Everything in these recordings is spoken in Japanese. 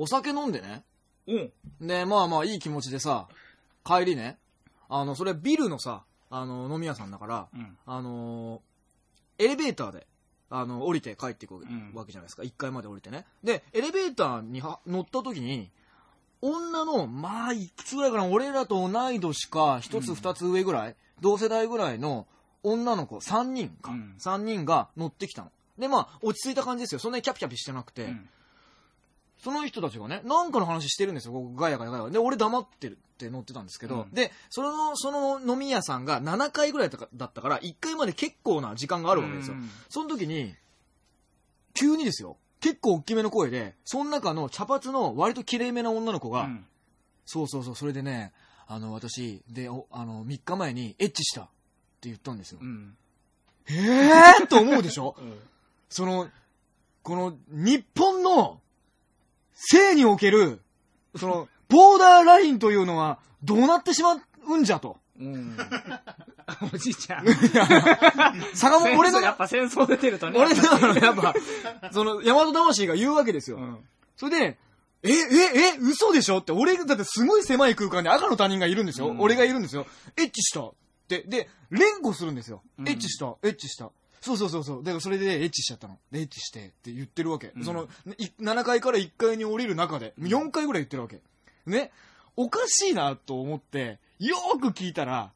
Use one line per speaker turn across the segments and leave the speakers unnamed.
お酒飲んでね。
うん。
で、まあまあいい気持ちでさ、帰りね、あの、それビルのさ、あの、飲み屋さんだから、
うん。
あのーエレベーターで、あの、降りて帰っていく
ん
わけじゃないですか。1階まで降りてね。で、エレベーターには乗った時に、女の、まあ、いくつぐらいかな、俺らと同い年か、一つ二つ上ぐらい、同世代ぐらいの女の子3人か、
うん
3人が乗ってきたの。で、まあ、落ち着いた感じですよ。そんなにキャピキャピしてなくて、
うん
その人たちがね、なんかの話してるんですよ、ここガヤガヤガヤ。で、俺黙ってるって乗ってたんですけど、
うん
で、その、その飲み屋さんが7階ぐらいだったから、1階まで結構な時間があるわけですよ。
うん
その時に、急にですよ、結構大きめの声で、その中の茶髪の割と綺麗めな女の子が、
うん
そうそうそう、それでね、あの、私、で、おあの、3日前にエッチしたって言ったんですよ。
うん。
えー？と思うでしょ？その、この、日本の、性における、その、ボーダーラインというのは、どうなってしまうんじゃと。
うん。おじいちゃん。
坂本、俺の、
やっぱ戦争出てるとね。
俺の、やっぱ、その、大和魂が言うわけですよ。
うん。
それで、え、え、え、嘘でしょって、俺、だってすごい狭い空間に赤の他人がいるんですよ。
うん
俺がいるんですよ。エッチしたって。で、連呼するんですよ。
うん
エッチした、エッチした。そうそうそうそう。だからそれでエッチしちゃったの。でエッチしてって言ってるわけ。
うん
その、い7階から1階に降りる中で、4階ぐらい言ってるわけ。ね。おかしいなと思って、よーく聞いたら、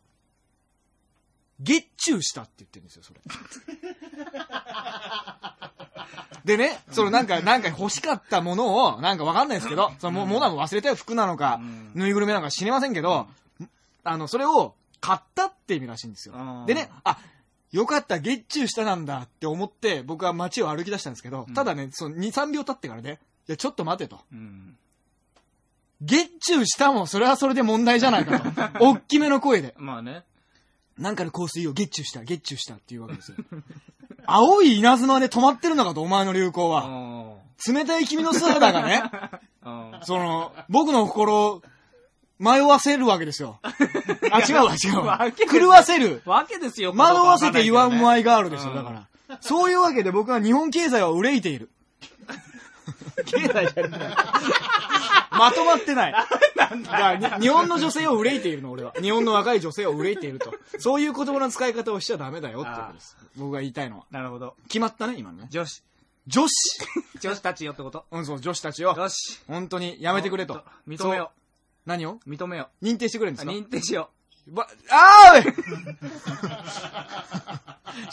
月中したって言ってるんですよ、それ。でね、そのなんか、なんか欲しかったものを、なんかわかんないですけど、そのもものは忘れたよ、服なのか、
うん
ぬいぐるみなのか知りませんけど、あの、それを買ったって意味らしいんですよでね、あ、よかった、月中したなんだって思って、僕は街を歩き出したんですけど、
うん
ただね、その2、3秒経ってからね、いや、ちょっと待てと。
うん。
月中したもん、それはそれで問題じゃないかと。大きめの声で。
まあね。
なんかの香水を月中した、月中したっていうわけですよ。青い稲妻で止まってるのかと、お前の流行は。
あ
冷たい君の素肌がね、
あ。
その、僕の心を迷わせるわけですよ。あ、違うわ、違うわ狂わせる。
わけですよ。
惑わせて言わんマ
い。
イガールですよ、
うん
だから。そういうわけで僕は日本経済は憂いている。経済じゃない。まとまってない。だからに日本の女性を憂いているの、俺は。日本の若い女性を憂いていると。そういう言葉の使い方をしちゃダメだよってことです。僕が言いたいのは。
なるほど。
決まったね、今のね。
女子。
女子
女子たちよってこと
うん、そう、女子たちよ。
よし。
本当にやめてくれと。
認めよ
何を？
う。認めよ
認定してくれるんで
う。
すか？
認定しよ
ば、あーおい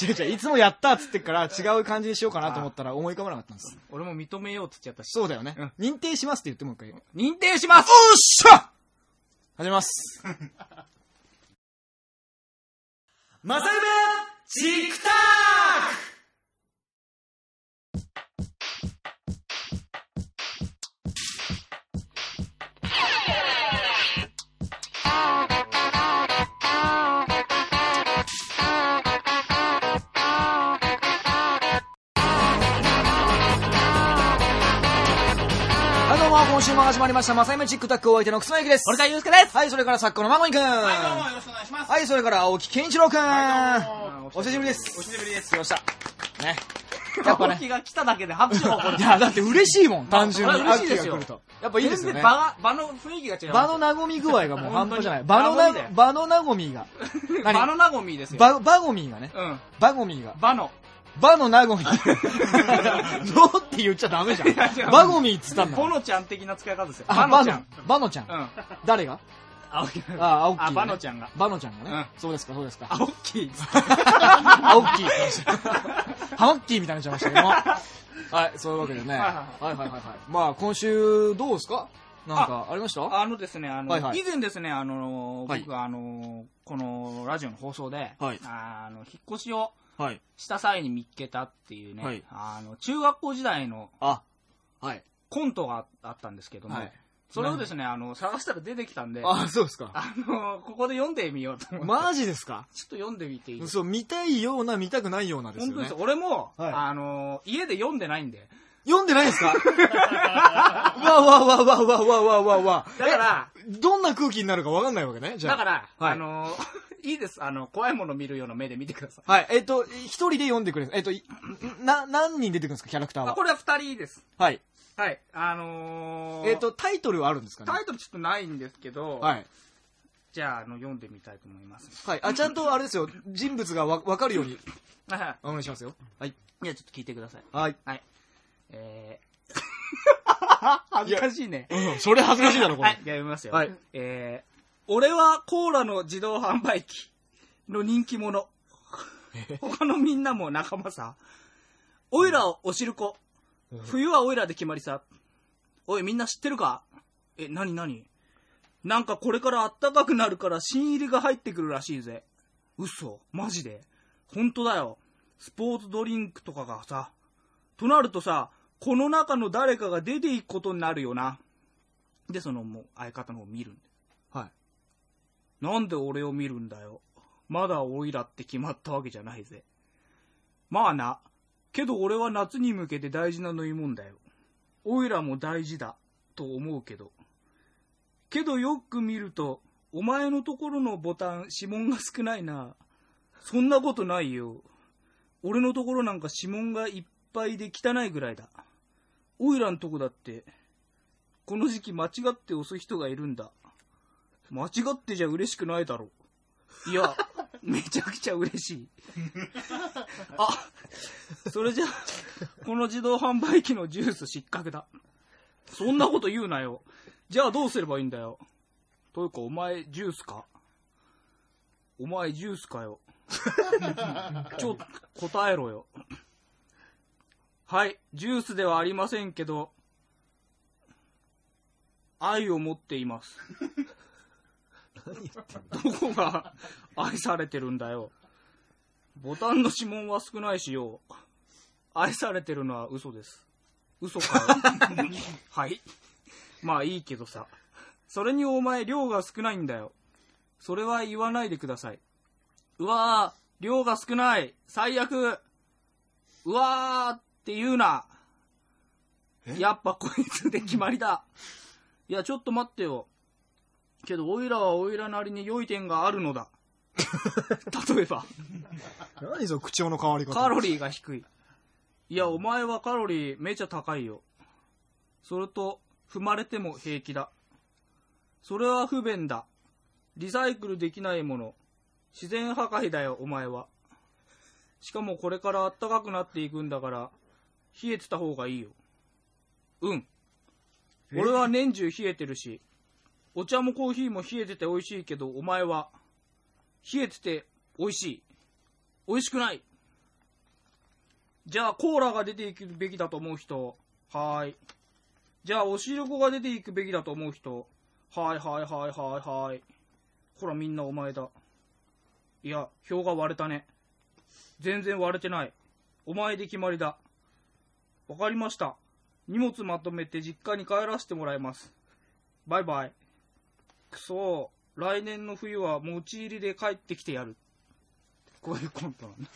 違う違う、いつもやったっつってっから違う感じにしようかなと思ったら思い浮かばなかったんです。
う。俺も認めようって言っちゃったし。
そうだよね。認定しますって言ってもう一回。おっ
認定します
しゃ始めます。まさゆめチクタはい、今週も始まりました、まさゆめチックタックお相手のくすまゆきです。
俺からゆうすけです
はい、それから作家のまごみくん。
はい、どうも
は
よろしくお願いします。
い、それから青木健一郎くん。お久しぶりです。
お久しぶりです
来ました。ね。やっぱね。
青木が来ただけで拍手を起こる。
いや、だって嬉しいもん、単純に。
嬉しいですよ。
やっぱいいですよね。
場が、場の雰囲気が違う。
場の和み具合がもう半端じゃない。場のな場の和みが。
場のなごみですよ。
場、場ごみがね。
うん。
場ごみが。
場の。
場の和み。どうって言っちゃダメじゃん。
う
場ごみっつったんだ
ボ。ノちゃん的な使い方ですよ。
あ、
バノちゃん。。
バノちゃん。
うん。
誰が？
青木。
あ、青木。
あ、バノちゃんが。
バノちゃんがね
うん。
そうですか、そうですか。
青木。
ハオッキーって言いました。ハマッキーみたいになっちゃいましたけども。はい、そういうわけでね。
は
はいいはいはいはい。まあ、今週、どうですか？なんか、ありました？
あのですね、あの、
はいはい
以前ですね、あの、
はい
僕はあの、このラジオの放送で、
はい
あの、引っ越しを
はい。
した際に見っけたっていうね、
はい
あの、中学校時代の
あ、はい。
コントがあったんですけども、
はい
それをですね、あの、探したら出てきたんで、
あ、そうですか。
あの、ここで読んでみようと思って。
マジですか？
ちょっと読んでみていい
そう、見たいような、見たくないようなですよね
本当です。。俺も、
はい
あの、家で読んでないんで。
読んでないですか？わわわわわわわわわ。
だから、
え、どんな空気になるかわかんないわけねじゃあ。
だから、
はい
あの、いいです。あの、怖いもの見るような目で見てください。
はい。えっと、一人で読んでくれる。えっと、いな、何人出てくるんですか、キャラクター
あ、
は。
これは二人です。
はい。
はい。あのー、
えっと、タイトルはあるんですかね？
タイトルちょっとないんですけど、
はい。
じゃあ、あの、読んでみたいと思います。
はい。あ、ちゃんとあれですよ、人物がわわかるように
は
お願いしますよ。はい。
い。じゃあ、ちょっと聞いてください。
はい。
はい。えー、恥ずかしいね。
うん、それ恥ずかしいだろ、こ
はい、
れ。
じゃあ読みますよ。
はい。
えー、俺はコーラの自動販売機の人気者。他のみんなも仲間さ。おいらをおしるこ。冬はおいらで決まりさ。おい、みんな知ってるか？え、なになになんかこれから暖かくなるから新入りが入ってくるらしいぜ。嘘マジで？本当だよ。スポーツドリンクとかがさ。となるとさ、この中の誰かが出ていくことになるよな。で、そのもう相方の方を見るんだよ
はい。
なんで俺を見るんだよ。まだオイラって決まったわけじゃないぜ。まあな。けど俺は夏に向けて大事な飲み物だよ。オイラも大事だ。と思うけど。けどよく見ると、お前のところのボタン指紋が少ないな。そんなことないよ。俺のところなんか指紋がいっぱいで汚いぐらいだ。オイラのとこだって、この時期間違って押す人がいるんだ。間違ってじゃ嬉しくないだろう。いや、めちゃくちゃ嬉しい。あ、それじゃ、この自動販売機のジュース失格だ。そんなこと言うなよ。じゃあどうすればいいんだよ。というか、お前、ジュースか？お前、ジュースかよ。ちょ、答えろよ。はい、ジュースではありませんけど、愛を持っています。どこが愛されてるんだよ。ボタンの指紋は少ないしよ。愛されてるのは嘘です。嘘かよ。はい。まあいいけどさ。それにお前量が少ないんだよ。それは言わないでください。うわー、量が少ない。最悪。うわーって言うな。やっぱこいつで決まりだ。いや、ちょっと待ってよ。けど、オイラはオイラなりに良い点があるのだ。例えば、
何その口調の変わり方。
カロリーが低い。いや、お前はカロリーめちゃ高いよ。それと、踏まれても平気だ。それは不便だ。リサイクルできないもの。自然破壊だよ、お前は。しかもこれから暖かくなっていくんだから、冷えてた方がいいよ。うん。俺は年中冷えてるし、お茶もコーヒーも冷えてて美味しいけど、お前は、冷えてて美味しい。美味しくない。じゃあ、コーラが出ていくべきだと思う人、はーい。じゃあ、おしるこが出ていくべきだと思う人、はいはいはいはいはい。ほら、みんなお前だ。いや、票が割れたね。全然割れてない。お前で決まりだ。わかりました。荷物まとめて実家に帰らせてもらいます。バイバイ。くそー、来年の冬は持ち入りで帰ってきてやる。こういうコントなんだ。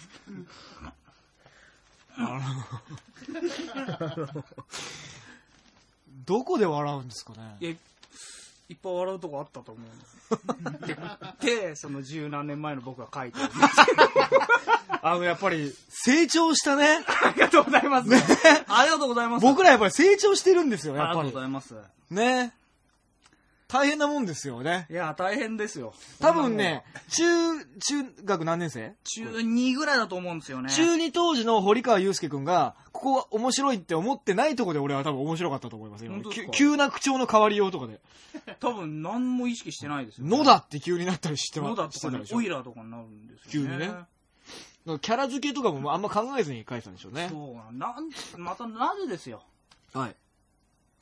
どこで笑うんですかね？
いや、いっぱい笑うとこあったと思うんで。で、その十何年前の僕が書いてる。
あの、やっぱり、成長したね。
ありがとうございます。ありがとうございます。
僕らやっぱり成長してるんですよ、やっぱり
ありがとうご。ざいます。
ね。大変なもんですよね。
いや、大変ですよ。
多分ね、中、中学何年生？
中2ぐらいだと思うんですよね。
中2当時の堀川祐介くんが、ここは面白いって思ってないとこで俺は多分面白かったと思います急急な口調の変わりようとかで。
多分何も意識してないですよ、
野だって急になったりしてま
野だとかねオイラーとかになるんですよね。
急にねキャラ付けとかもあんま考えずに書いてたんでしょうね。
そうなん、またなぜですよ。
はい。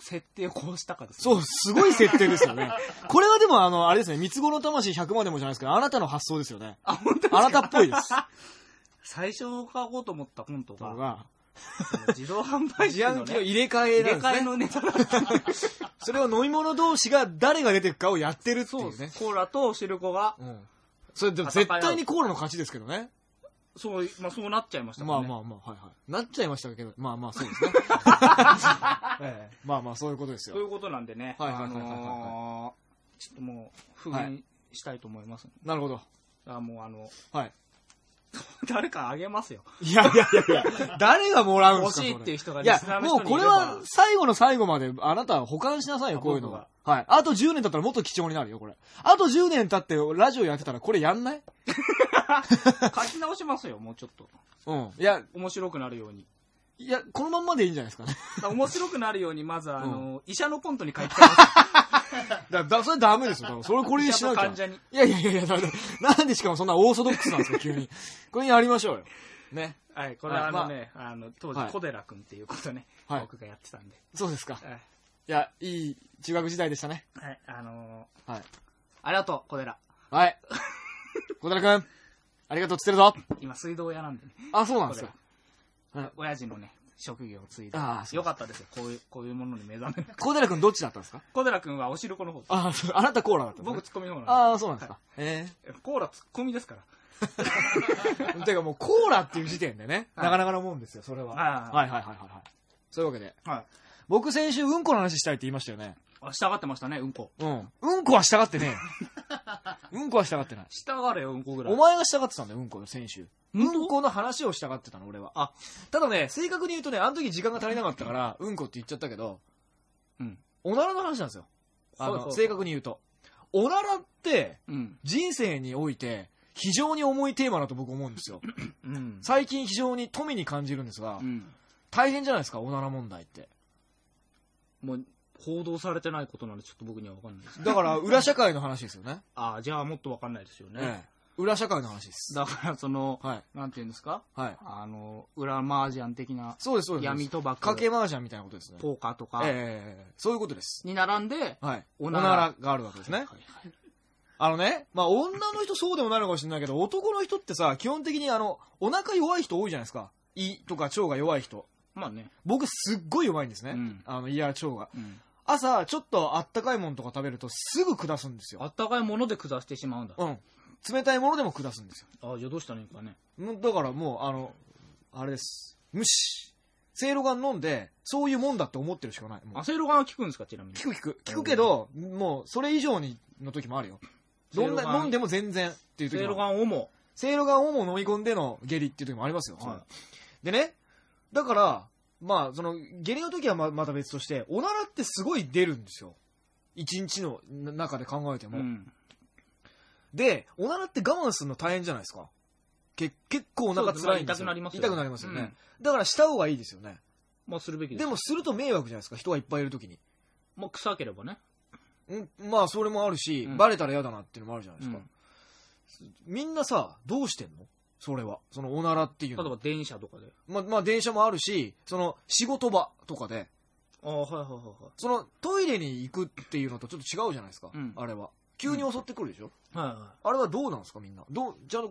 設定をこうしたかです、
そう、すごい設定ですよね。これはでもあの、あれですね、三つ子の魂100までもじゃないですけど、あなたの発想ですよね。
あ、本当
あなたっぽいです。
最初書こうと思ったコントが、自動販売機
自販
のね、
機の入れ替え
入れ。替えのネタだった。
それを飲み物同士が誰が出てくかをやってるってい
そうう
ね。
コーラとシルコが、
うん。それでも絶対にコーラの勝ちですけどね。
そう、まあそうなっちゃいましたもんね。
まあまあまあ、はいはい。なっちゃいましたけど、まあまあそうですね。ええまあまあそういうことですよ。
そういうことなんでね、あ
はいはいはいはいはい
のーちょっともう、封印したいと思います。
なるほど。
あもうあの、
はい。
誰かあげますよ。
いやいやいやいや、誰がもらうんですか
欲しいっていう人が
いやもうこれは最後の最後まであなたは保管しなさいよ、
あ
こういうのは
僕。
はい。あと10年経ったらもっと貴重になるよ、これ。あと10年経ってラジオやってたらこれやんない？
書き直しますよ、もうちょっと。
うん。いや、
面白くなるように。
いや、このまんまでいいんじゃないですかね。
面白くなるように、まずあの、医者のコントに書いてあ
だ、だ、それダメですよ。多分それこれにしなきゃ
者と患。者に。
いやいやいやいや、だだなんでしかもそんなオーソドックスなんですか、急に。これやりましょうよ。ね。
はい、これ
は
あのね、あの、当時
はい
小寺君っていうことね、
はい
僕がやってたんで。
そうですか。
はい
いや、いい中学時代でしたね。
はい、あの
はい。
ー、ありがとう、小寺。
はい。小寺くん、ありがとうっつってるぞ。
今、水道屋なんでね。
あ、そうなんです
小
か
寺。親父のね、職業を継いで
ああ。
よかったですよ、こういう、こういうものに目覚めなくて
小寺くんどっちだったんですか？
小寺君はおしるこの方。
あ、そうあなたコーラだったんですね
僕、ツッコミの方なん
ああ、そうなんですか。え
でコーラツッコミですから。
え てかもうコーラっていう時点でね、
はい
なかなかなもんですよ、それは。
はい
はいはいはいはいはい。そういうわけで。
はい。
僕先週うんこの話したいって言いましたよね。
あ、従ってましたね、うんこ。
うん。うんこは従ってねえよ。うんこは従ってない。
従れよ、うんこぐらい。
お前が従ってたんだよ、うんこよ、先週。
本当？
うんこの話を従ってたの、俺は。
あ、
ただね、正確に言うとね、あの時時間が足りなかったから、うんこって言っちゃったけど、
うん。
おならの話なんですよ。あの、
そうそうそう
正確に言うと。おならって、
うん。
人生において、非常に重いテーマだと僕思うんですよ。
うん。
最近非常に富に感じるんですが、
うん。
大変じゃないですか、おなら問題って。
もう、報道されてないことなんで、ちょっと僕には分かんないです。
だから、裏社会の話ですよね。
あじゃあもっと分かんないですよね。
ええ裏社会の話です。
だから、その、
はい。
なんていうんですか？
はい。
あの、裏麻雀的な、
そうです、そうです。
闇賭博、
賭け麻雀みたいなことですね。
ポーカーとか、
ええそういうことです。
に並んで、
はい。お
おなら
があるわけですね。
はいはい
あのね、まあ女の人そうでもないのかもしれないけど、男の人ってさ、基本的にあの、お腹弱い人多いじゃないですか。胃とか腸が弱い人。
まあね。
僕すっごい弱いんですね。
うん
あの、胃や腸が。
うん。
朝、ちょっとあったかいものとか食べるとすぐ下すんですよ。
あったかいもので下してしまうんだ。
うん。冷たいものでも下すんですよ。
あじゃあどうしたらいいんかね。
もうだからもう、あの、あれです。無視。せいろがん飲んで、そういうもんだって思ってるしかない。もう
アセロガンは効くんですか、ちなみに。
聞く聞く。聞くけど、もう、それ以上にの時もあるよ。どんな、飲んでも全然っていう時
セイロ
もある。
ガンをも。
せいろがんをも飲み込んでの下痢っていう時もありますよ。
はい
でね、だから、まあ、その、下痢の時はままた別として、おならってすごい出るんですよ。一日の中で考えても。
うん。
で、おならって我慢するの大変じゃないですか。け結構お腹辛いんですよ。
痛くなりますよ
痛くなりますよね。だからした方がいいですよね。
まあするべきです。
でも、すると迷惑じゃないですか、人がいっぱいいる時に。
まあ臭ければね。
うん、まあ、それもあるし、
うん
バレたら嫌だなっていうのもあるじゃないですか。
うん
みんなさ、どうしてんのそれは。そのおならっていうのは。
例えば電車とかで。
まあ、まあ、電車もあるし、その、仕事場とかで、
ああ、はいはいはいはい。
その、トイレに行くっていうのとちょっと違うじゃないですか。
うん
あれは。急に襲ってくるでしょ、
はいは
あれはどうなんですかみんな？どう、じゃあ、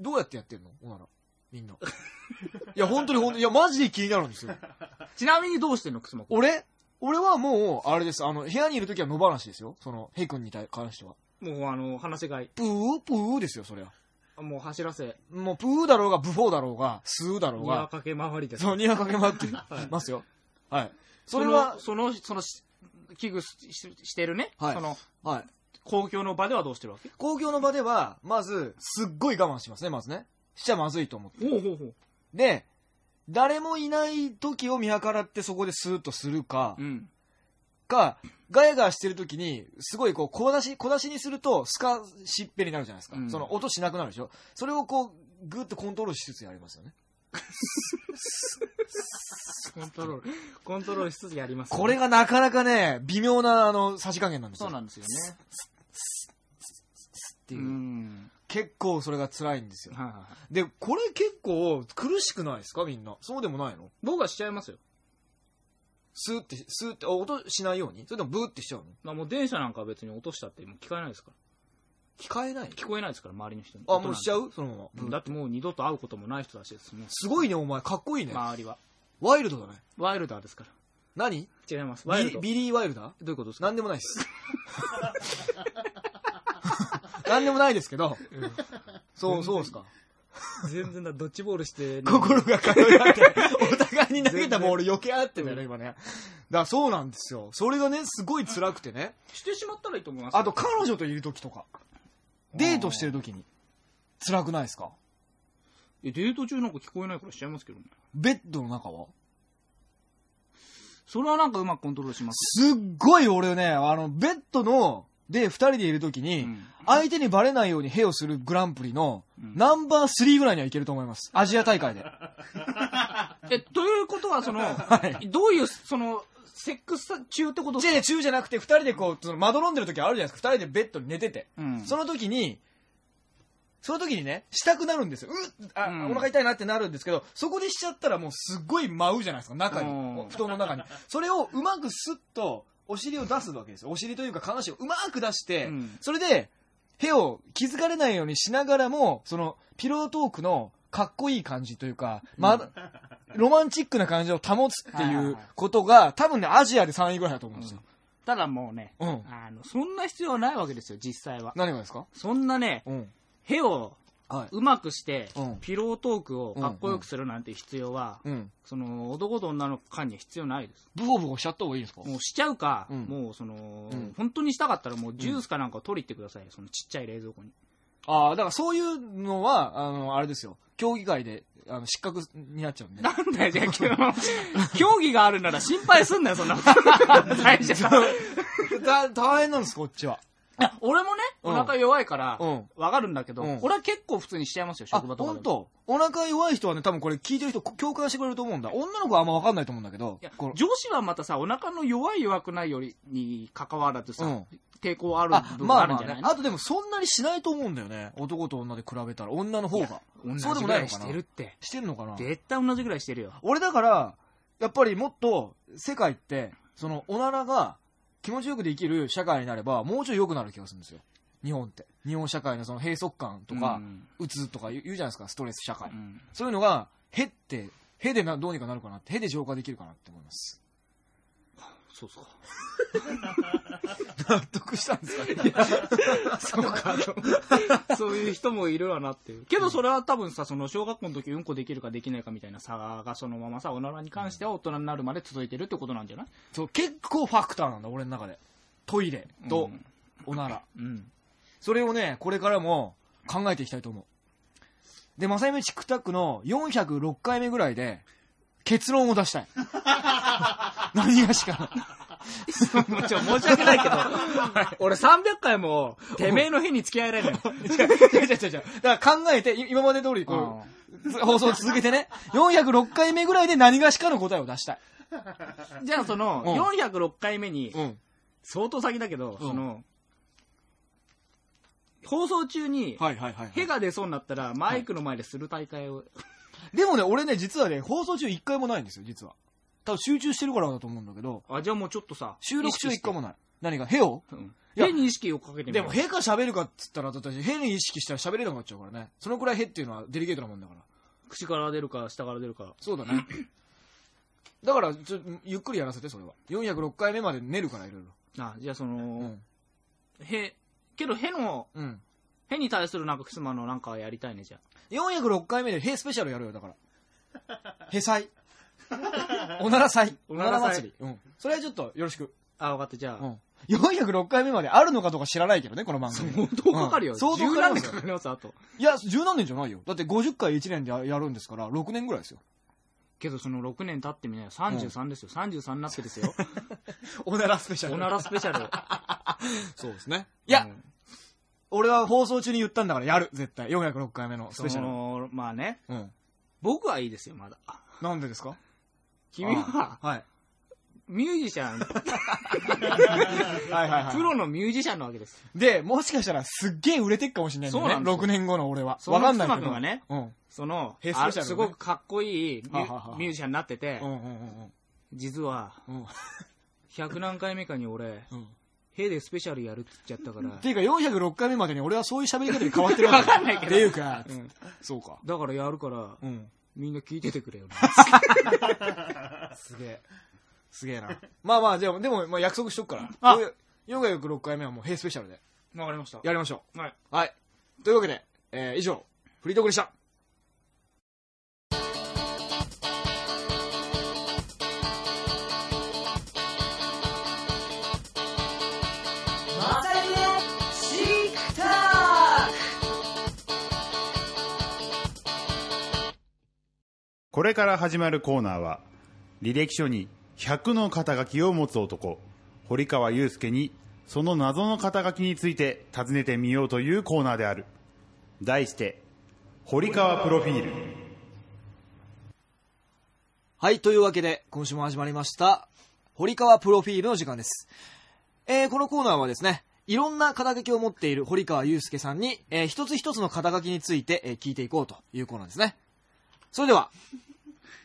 どうやってやってんの？おなら。みんな。いや、本当に本当に、いや、マジで気になるんですよ。
い。ちなみにどうしてんの、くすまくん。
俺？俺はもう、あれです。あの、部屋にいるときは野放しですよ。その、ヘイ君に対関しては。
もうあの、放し飼い。
プープーですよ、そりゃ。
もう走らせ、
もう、プーだろうが、ブフォーだろうが、スーだろうが、
庭かけ回りです。
そう、庭かけ回って ますよ。はい。それは、
その、その、危惧してるね、
はい
その、
はい。
公共の場ではどうしてるわけ？
公共の場では、まず、すっごい我慢しますね、まずね。しちゃまずいと思って。
ほうほうほう。
で、誰もいない時を見計らってそこでスーッとするか、
うん。
か、ガヤガヤしてる時に、すごいこう、小出し、小出しにすると、スカしっぺになるじゃないですか。
うん
その音しなくなるでしょ。それをこう、ぐっとコントロールしつつやりますよね。
コントロール、コントロールしつつやります、
これがなかなかね、微妙な、あの、さじ加減なんですよ。
そうなんですよね。
っていうう。
ん。
結構それが辛いんですよ。
はいはいはい。
で、これ結構苦しくないですか？みんな。そうでもないの？
僕はしちゃいますよ。
スーって、スーって、あ音しないように？それともブーってしちゃうの？
まあもう電車なんかは別に落としたってもう聞かえないですから。
聞かえない
聞こえないですから、周りの人に。
あ、もうしちゃ
う？
うそのまま。ブー
だってもう二度と会うこともない人たちですね。
すごいね、お前。かっこいいね。
周りは。
ワイルドだね。
ワイルダーですから。
何？
違います。ワイルド。
ビビリー・ワイルダー？
どういうことですか？
なんでもないです。なんでもないですけど。そう、そうですか。
全然だ、ドッジボールして、
心が通い合って、お互いに投げたボール避け合ってんだよね、今ね。だからそうなんですよ。それがね、すごい辛くてね。
してしまったらいいと思いますよ。
あと、彼女といる時とか。デートしてる時に。辛くないですか？
え、デート中なんか聞こえないからしちゃいますけどね。
ベッドの中は？
それはなんかうまくコントロールします。
すっごい俺ね、あの、ベッドの、で、二人でいる時に、
うん
相手にバレないようにヘをするグランプリの、
うん
ナンバー3ぐらいにはいけると思います。アジア大会で。
え、ということは、その、
はい
どういう、その、セックス中ってこと？
違う違う中じゃなくて、二人でこう、その、まどろんでる時あるじゃないですか。二人でベッドに寝てて。
うん
その時に、その時にね、したくなるんですよ。うっあ、
うん
お腹痛いなってなるんですけど、そこでしちゃったらもうすっごい舞うじゃないですか、中に
うん。
布団の中に。それをうまくスッと、お尻を出すわけですよ。お尻というか、下半身をうまく出して、
うん
それで、手を気づかれないようにしながらも、その、ピロートークのかっこいい感じというか、ま、ロマンチックな感じを保つっていうことが、多分ね、アジアで3位ぐらいだと思うんですよ。
ただもうね、
うん
あの、そんな必要はないわけですよ、実際は。
何がですか？
そんなね、
うん。
へを
はい。
うまくして、
うん
ピロートークをかっこよくするなんて必要は、
うん。
その、男と女の間には必要ないです。
ブホブホしちゃった方がいいですか？
もうしちゃうか、
うん
もうその、
うん
本当にしたかったらもうジュースかなんかを取り行ってくださいよ、そのちっちゃい冷蔵庫に。
ああ、だからそういうのは、あの、あれですよ。競技会で、あの、失格になっちゃうんで。
なんだよ、じゃあ 競技があるなら心配すんなよ、そんなこと。最初
だ大変なんです、こっちは。
俺もね、お
うん
腹弱いから
うん、
わかるんだけど、
うん
俺は結構普通にしちゃいますよ、
あ、
職場とかでも。
本当？お腹弱い人はね、多分これ聞いてる人共感してくれると思うんだ。女の子はあんま分かんないと思うんだけど
女子はまたさ、お腹の弱い弱くないよりに関わらずさ、
うん
抵抗ある
あ、
部分
まあまあね
あるんじゃない？の、
あとでもそんなにしないと思うんだよね。男と女で比べたら。女の方が。
同じぐらいしてるって。
してるのかな？
絶対同じぐらいしてるよ。
俺だから、やっぱりもっと世界って、そのおならが気持ちよくできる社会になれば、もうちょい良くなる気がするんですよ。日本って。日本社会のその閉塞感とか
う、
つとか言うじゃないですか、ストレス社会。
うん
そういうのが、へって、へでなどうにかなるかなって、へで浄化できるかなって思います。
そうそう。
納得したんですか？ね
そうかと。そういう人もいるわなっていう。けどそれは多分さ、その小学校の時うんこできるかできないかみたいな差がそのままさ、おならに関しては大人になるまで続いてるってことなんじゃない？
そう、結構ファクターなんだ、俺の中で。トイレと
うん
おなら。
うん。
それをね、これからも考えていきたいと思う。で、まさゆめチックタックの406回目ぐらいで、結論を出したい。何がしか。
ちょ、申し訳ないけど、俺300回も、てめえの日に付き合えられない。
違う違う違う違う。だから考えて、い今まで通りこう、放送を続けてね、406回目ぐらいで何がしかの答えを出したい。
じゃあその、
うん
406回目に、
うん。
相当先だけど、
うん
その、放送中に、
はいはいはい、
へが出そうになったら、マイクの前でする大会を、
でもね、俺ね、実はね、放送中1回もないんですよ、実は。多分集中してるからだと思うんだけど、
あ、じゃあもうちょっとさ、
収録中1回
も。
もない。何が、へを？
うん
いや
へに意識をかけてみ
でも、へか喋るかっつったら、だって、へに意識したら喋れなくなっちゃうからね。そのくらいへっていうのはデリケートなもんだから。
口から出るか、下から出るか。
そうだね。だから、ちょ、ゆっくりやらせて、それは。406回目まで寝るから、いろいろ。
あ、じゃあその、
うん。
へ、けどへの、
うん。
へに対するなんか、くすまのなんかやりたいね、じゃ
406回目で、へスペシャルやるよ、だから。へ祭。おなら祭。
おなら祭
祭り。うん。それはちょっと、よろしく。
あ。あ、分かった、じゃあ。
うん。406回目まであるのかどうか知らないけどね、この番組。
相当かかるよ。
うん相当
十
かかりますよ
何年かかります、あと。
いや、十何年じゃないよ。だって50回1年でややるんですから、6年ぐらいですよ。
けどその6年経ってみなよ。33ですよ。33になってですよ。
おならスペシ
おならスペシャル。
そうですね。いや、
うん
俺は放送中に言ったんだからやる、絶対。406回目のス
そ
ペシャル。
の、まあね。
うん。
僕はいいですよ、まだ。
なんでですか？
君は、
あはい。
ミュージシャン、
はいはいはい。
プロのミュージシャンなわけです。
で、もしかしたらすっげえ売れてっかもしれないんだよね。
そうなんですよ
6年後の俺は。
その
わかんないけど。
ね
うん。
その、
ヘイスペシャルね
あすごくかっこいいミュ
ははは
ミュージシャンになってて
う、んうんうん
実は、
うん。うん。
100何回目かに俺、
うん。
ヘイでスペシャルやるって言っちゃったから
っ、ていうか406回目までに俺はそういう喋り方に変わってるわけ
わかんないけど
っていうか、
うん
そうか。
だからやるから、
うん。
みんな聞いててくれよな。
すげえ。すげえな。まあまあ、じゃあ、でも、まあ約束しとくから。
あ
406回目はもう、ヘイスペシャルで。
わかりました。
やりましょ
はい。
う。はい。というわけで、えー以上、フリートークでした。
これから始まるコーナーは履歴書に100の肩書きを持つ男堀川雄介にその謎の肩書きについて尋ねてみようというコーナーである題して堀川プロフィール
はい、というわけで、今週も始まりました、堀川プロフィールの時間です。えー、このコーナーはですね、いろんな肩書きを持っている堀川祐介さんに、えー一つ一つの肩書きについて、えー聞いていこうというコーナーですね。それでは、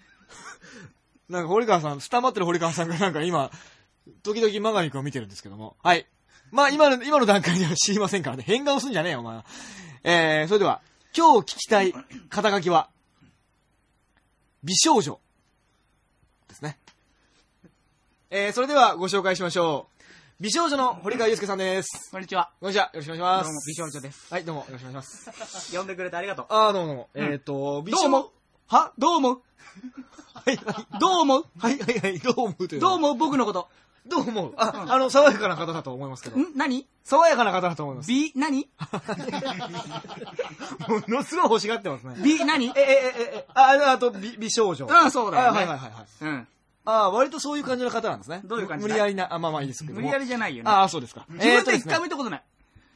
なんか堀川さん、スタってる堀川さんがなんか今、時々マガニ君を見てるんですけども、はい。まあ今の、今の段階では知りませんからね、変顔すんじゃねえよ、お前は。えー、それでは、今日聞きたい肩書きは、美少女。ですね。えー、それではご紹介しましょう。美少女の堀川祐介さんです。
こんにちは。
こんにちは。よろしくお願いします。
どうも、美少女です。
はい、どうも、よろしくお願いします。
呼んでくれてありがとう。
あー、どうもどうも。
う ん
えっ、と、美
どう思う
は
どう思う？
はい、はい。
どう思う？
はい、はい、はい、どう思うという
どう思う僕のこと？
どう思う？あ、あの、爽やかな方だと思いますけど。
ん？何？
爽やかな方だと思います。
美、何？
ものすごい欲しがってますね。
美、何？
え、え、え、え、あ、あと、美美少女。
うん、そうだよね。
あはいはいはいはい。
うん。
あー割とそういう感じの方なんですね。
どういう感じだ
無理やりな、あ、まあまあいいですけども。
無理やりじゃないよね。
ああ、そうですか。
自分で一回も見たことない。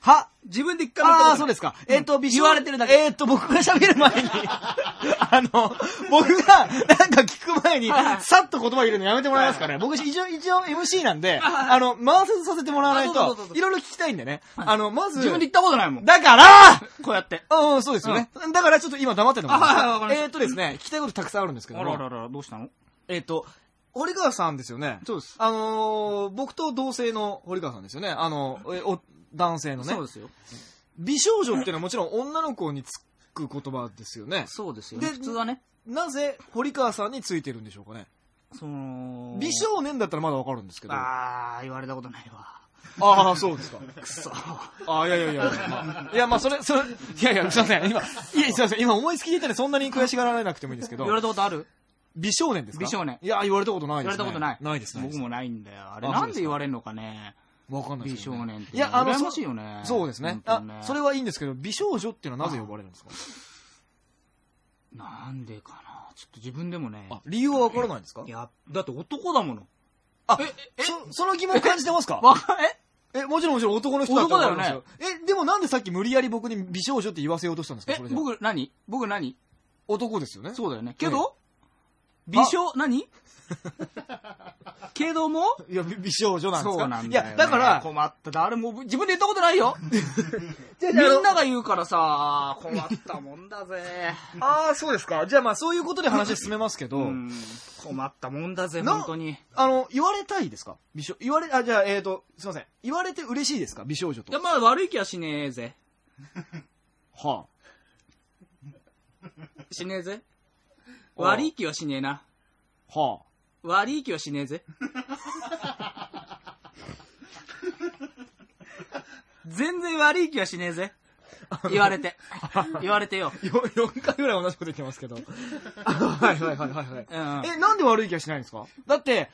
は？
自分で一回も見たこと。
ああ、そうですか。えっ、と、美少
言われてるだけ
えっ、と、僕が喋る前に、あの、僕が、なんか聞く前に、さっと言葉入れるのやめてもらえますかね。僕、一応、一応 MC なんで、あの、回せずさせてもらわないといろいろ聞きたいんでね。あの、まず、
自分で行ったことないもん。
だから
こうやって。
うん、うんそうですよね。だからちょっと今黙ってるの
かりました
えっ、とですね、聞きたいことたくさんあるんですけども、
あららら、どうしたの？
えっ、と、堀川さんですよね。
そうです。
あのー僕と同性の堀川さんですよね。あの、えお男性のね
そう。ですよ。
美少女っていうのはもちろん女の子につく言葉ですよね。
そうですよ。
で
普通はね。
なぜ堀川さんについてるんでしょうかね。
その、
美少年だったらまだわかるんですけど。あ
あー、言われたことないわ。
あー、そうですか。
くそ。
ああ、いやいやいやいや、まあ、いや、まあ、それ、それ、いやいや、すいません。今、いや、すいません。今思いつきで言ったらそんなに悔しがられなくてもいいんですけど
言わ。れたことある？
美少年ですか？
美少年
いや、言われたことないです、ね。
言われたことない。
ないです、ないです。
僕もないんだよ。あれ、
あ
なんで言われんのかね。
わかんないで
美少年って。
いや、あの、
羨ましいよね。
そそうですね。
ね、
それはいいんですけど、美少女っていうのはなぜ呼ばれるんですか？
なんでかな。ちょっと自分でもね。
あ、理由はわからないんですか？
いや、だって男だもの。
あ、
え、え、
そ、その疑問感じてますか？
わか、え？
え、もちろんもちろん男の人だったらわかるんです
男
え、でもなんでさっき無理やり僕に美少女って言わせようとしたんですか？
え僕何？僕何？
男ですよね。
そうだよね。けど？美少、何？けども？
いや、美美少女なんですか？
そうなんだよ、ね。
いや、だから、
困った。誰も自分で言ったことないよ。みんなが言うからさ、困ったもんだぜ。
ああ、そうですか。じゃあまあそういうことで話進めますけど、
うん。困ったもんだぜ、
な
本当に。
あの、言われたいですか？美少、言われ、あ、じゃあ、えっ、ー、と、すいません。言われて嬉しいですか？美少女と。
いや、まあ悪い気はしねえぜ。
は
しねえぜ。
あ
悪い気はしねえな。
あ、は
悪い気はしねえぜ。全然悪い気はしねえぜ。言われて。言われてよ。
あ。よ、4回ぐらい同じこと言ってますけど。はいはいはいはいはい。
うん。
え、なんで悪い気はしないんですか？だって、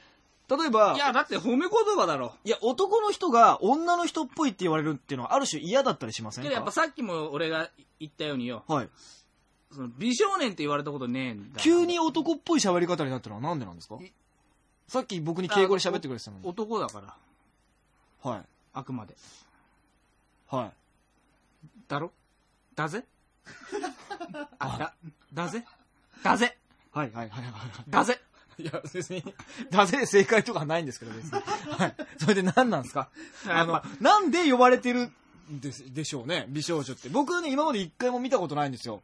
例えば、
いや、だって褒め言葉だろ。
いや、男の人が女の人っぽいって言われるっていうのはある種嫌だったりしませんか？
けどやっぱさっきも俺が言ったようによ、
はい。
その美少年って言われたことねえんだ。
急に男っぽい喋り方になったのはなんでなんですか？
い
さっき僕に敬語で喋ってくれてたのに。
男だから、
はい。
あくまで。
はい。
だろ？だぜ？あ、だ、だぜ？だぜ？
はいはいはいはいはい。
だぜ？
いや、別に、だぜ正解とかないんですけど、別に。はい。それで何なんですか？あの、なんで呼ばれてるんですでしょうね、美少女って。僕はね、今まで一回も見たことないんですよ。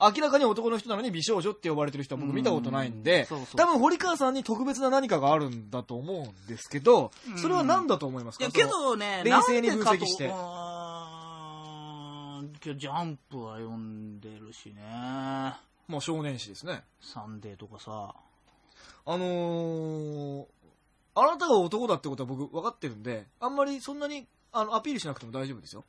明らかに男の人なのに美少女って呼ばれてる人は僕見たことないんで
うんそうそう、
多分堀川さんに特別な何かがあるんだと思うんですけど、それは何だと思いますか？
いや、けどね、
冷静に分析して
ジャンプは読んでるしね。
もう少年誌ですね。
サンデーとかさ。
あのー、あなたが男だってことは僕分かってるんで、あんまりそんなにあのアピールしなくても大丈夫ですよ。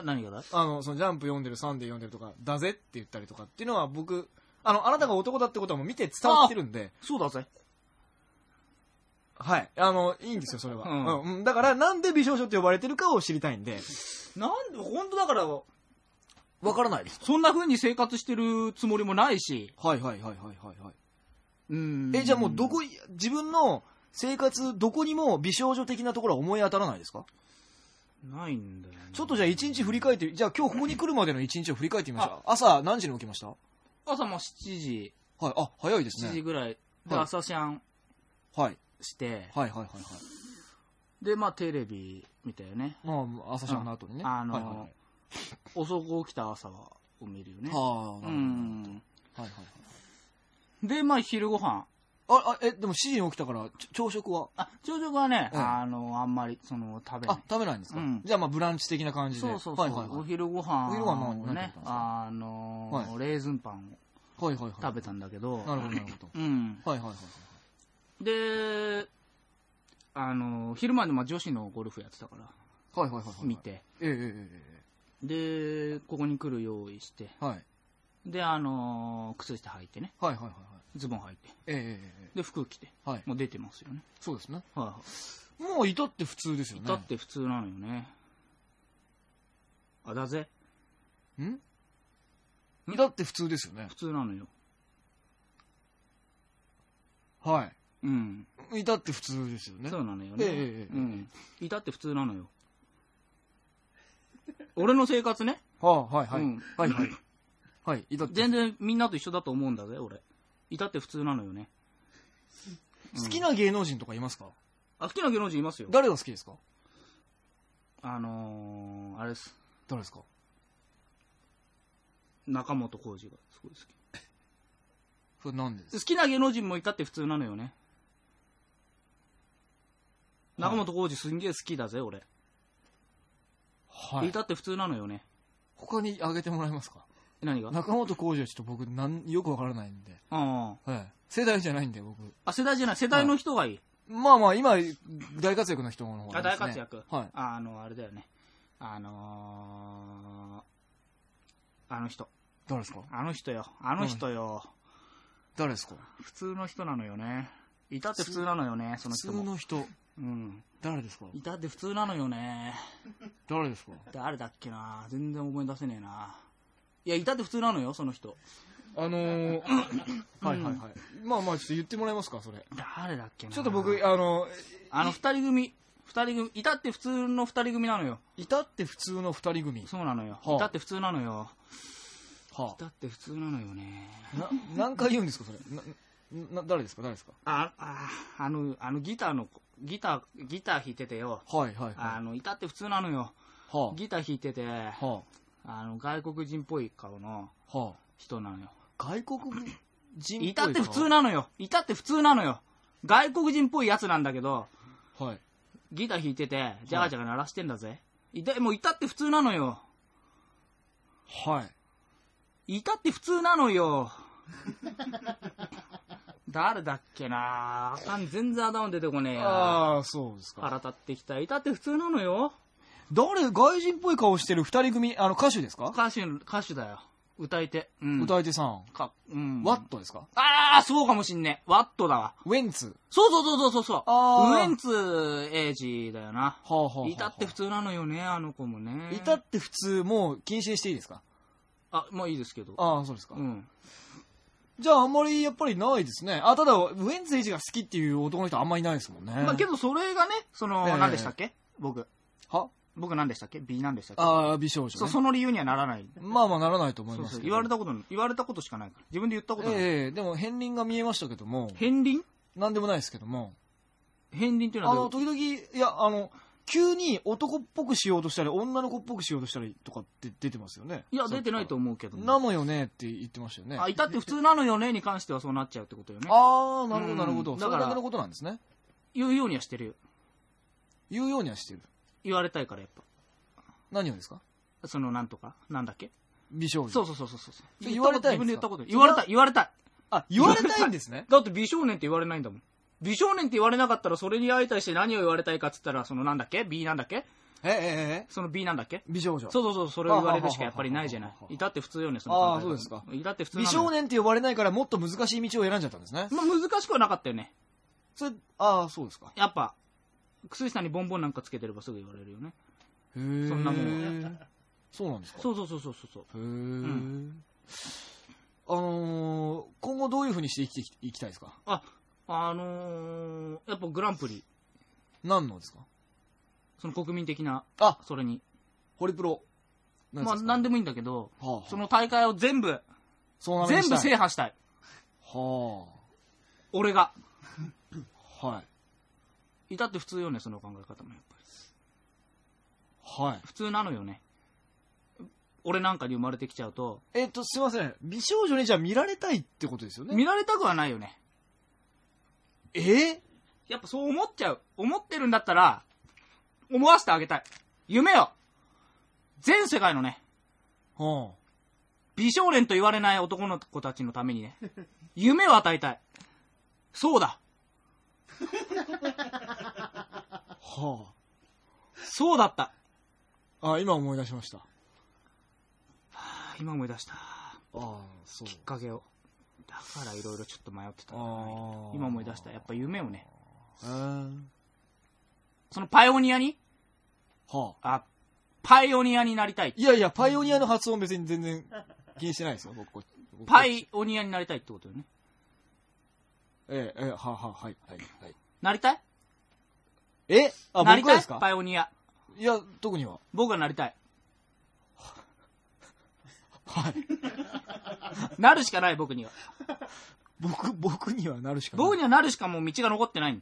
あ、何がだ？
あの、そのジャンプ読んでる、サンデー読んでるとか、だぜって言ったりとかっていうのは僕、あの、あなたが男だってことはもう見て伝わってるんで、
そうだぜ。
はい。あの、いいんですよ、それは。
う
うんん。うんだから、なんで美少女って呼ばれてるかを知りたいんで、
なんで、本当だから、
わからないです。
そんな風に生活してるつもりもないし、
はいはいはいはいはいはい。
うん
え、じゃあもうどこい、自分の生活、どこにも美少女的なところは思い当たらないですか？
ないんだよね。
ちょっとじゃあ一日振り返って、じゃあ今日ここに来るまでの一日を振り返ってみましょう。朝何時に起きました？はい。
朝も7時、
あ、早いです
7時
ね。
ぐらいで
はい
朝シャン
はい。
して、
はいはいはいはい。
で、まあテレビ見たよね。
まあ、朝シャンの後にね。
あのー
はいはいはい
遅く起きた朝はを見るよね。
はあ、
う
なるほど
ん。
はいはい
で、まあ昼ご飯。
はい。あ、あ、え、でも7時に起きたから、朝食は？
あ、朝食はね、
ええ
あの、あんまり、その、食べない
あ。、食べないんですか、
うん
じゃあまあブランチ的な感じで。
そうそうそう、
はいはいはい。
お昼ご飯
お昼ご飯何
をね
何食べたんです、か？
あのー
は
レーズンパンを
はいはいはい。
食べたんだけど、
なるほどなるほど。
うん。
はいはいはい。
で、あのー昼までまあ女子のゴルフやってたから、
はいはいはいはい。
見。て、
ええええ
で、ここに来る用意して、
ええはい。
で、あのー靴下履いてね、
はいはいはいはい。
ズボン履いて、
ええええええ
で、服着て、
はい。
もう出てますよね。
そうですね。
はいは
もう至って普通ですよ
い。
ね。
だって普通なのよね。あ、だぜ。
ん？至って普通ですよね
普。通なのよ。
は
うん。
い。至って普通ですよね。
そうなのよね。
ええええええ
うん。いたって普通なのよ。俺の生活ね。
はあ、はいはい。
うん
はいはい。はい。
全然みんなと一緒だと思うんだぜ、俺。いたって普通なのよね。
好きな芸能人とかいますか？
あ、好きな芸能人いますよ。
誰が好きですか？
あのー、あれです。
誰ですか？
中本浩二がすごい好き。
それなんでです
好きな芸能人もいたって普通なのよね。中本浩二すんげえ好きだぜ、俺。
はい
いたって普通なのよね。
他に挙げてもらえますか？
え何が？
中本浩二はちょっと僕なんよくわからないんで、
あ
はい、世代じゃないんで僕
あ。あ、世代じゃない、世代の人がいい。
まあまあ今大活躍の人の方がね
大活躍。
はい
あの、あれだよね。あのー、あの人。
誰ですか？
あの人よ。あの人よ。
誰ですか？
普通の人なのよね。いたって普通なのよね、その
普
人も。
通の人
うん。
誰ですか？
いたって普通なのよね。
誰ですか？
誰だっけな全然思い出せねえな。いや、いたって普通なのよ、その人。
あのー、はいはいはい。まあまあちょっと言ってもらえますかそれ。
誰だっけな。
ちょっと僕あの
あの二人組、二人組、いたって普通の二人組なのよ。
いたって普通の二人組。
そうなのよ。
はあ。
いたって普通なのよ。
はい
たって普通なのよね。
あな何回言うんですかそれ？なな誰ですか？誰ですか？
あ、あ、あの、あのギターの子、ギター、ギター弾いててよ。
はいはいは
あの、いたって普通なのよ。
いは
ギター弾いてて、
あは
あの、外国人っぽい顔の人なのよ。
あ外国人？っぽい
いたって普通なのよ。いたって普通なのよ。外国人っぽいやつなんだけど、
はい
ギター弾いてて、ジャガジャガ鳴らしてんだぜ。いた、もういたって普通なのよ。
はい
いたって普通なのよ。誰だっけな？あかん、全然頭出てこねえや。
ああそうですか
腹立ってきた。いたって普通なのよ。
誰外人っぽい顔してる二人組あの歌手ですか？
歌手、歌手だよ。歌い手。うん。
歌い手さん
か、うん。
ワットですか？
ああ、そうかもしんね。ワットだわ。
ウェンツ
そうそうそうそうそう。ウエンツエイジだよな。
はあはあはあ
いたって普通なのよね、あの子もね。
いたって普通もう禁止にしていいですか？
あ、まあいいですけど。
ああそうですか、
うん。
じゃああんまりやっぱりないですねあただウェンツエイジが好きっていう男の人あんまりいないですもんね
まあけどそれがね、その、
ええ
何でしたっけ？僕。
は？
僕何でしたっけ ?B 何でしたっけ？
ああ美少女、ね、
そう、その理由にはならない。
まあまあならないと思い
そうそう。
ますけど
言われたこと、言われたことしかないから。自分で言ったことない。
ええでも片鱗が見えましたけども
片鱗？
なんでもないですけども
片鱗っていうの
あ
はどう
の時々いやあの急に男っぽくしようとしたり女の子っぽくしようとしたりとかって出てますよね
いや、出てないと
思
思うけども。
なのよねって言ってましたよね
あ、いたって普通なのよねに関してはそうなっちゃうってことよね。
ああなるほどなるほど
うんだから
それだけのことなんですね
言うようにはしてるよ。
言うようにはしてる
言われたいからやっ
何をですか？
ぱ。そのなんとかなんだっけ？
美少女
そうそうそうそうそう。
それ言われたい
自分で言ったこと。言われたい、言われたい。
あ言われたいんですね？
だって美少年って言われないんだもん。美少年って言われなかったらそれに相対して何を言われたいかっつったら、そのなんだっけ ?B なんだっけ？
ええええ
その B なんだっけ？
美少女
そうそうそう、それを言われるしかやっぱりないじゃない
はははは。はい
たって普通よね、その考え方
あーそうですか。
いたって普通な
美
の
少年って呼ばれないからもっと難しい道を選んじゃったんですね
まあ難しくはなかったよね。
それああそうですか
やっぱ、薬さんにボンボンなんかつけてればすぐ言われるよね。
へえ
そんなもん
そうなんですか？
そうそうそうそうそう。
へえ、あのー、今後どういう風にして生きていきたいですか？
あ、あのー、やっぱグランプリ、
何のですか？
その国民的な、
あ、
それに。
ホリプロ。
まあ、
ん
なんでもいいんだけど、
はあ、
その大会を全部、全部制
は
覇したい。俺が。
あ。はい。
いたって普通よね、その考え方もやっぱり。
はい。
普通なのよね。俺なんかに生まれてきちゃうと、
えっと、すいません。美少女にじゃあ見られたいってことですよね？
見られたくはないよね。
え？ー
やっぱそう思っちゃう。思ってるんだったら、思わせてあげたい。夢よ全世界のね、
は
美少年と言われない男の子たちのためにね、夢を与えたい。そうだ。
あ。は
そうだった。
あ。あ、今思い出しました。
あ今思い出した。
ああ、そう。
きっかけを。だからいろいろちょっと迷ってたんだな
あー
今思い出した。やっぱ夢をね、
えー、
そのパイオニアに、
はあ。
あ、パイオニアになりたい。
いやいや、パイオニアの発音別に全然気にしてないですよ、僕。僕
パイオニアになりたいってことよね。
ええ、ええ、はあ、はあ、はい、はい、はい。
なりたい？
え？あ、
なりたい
僕がですか？
パイオニア。
いや、特には。
僕がなりたい。
はい。
なるしかない、僕には。
僕、僕にはなるしかない。
僕にはなるしかもう道が残ってない。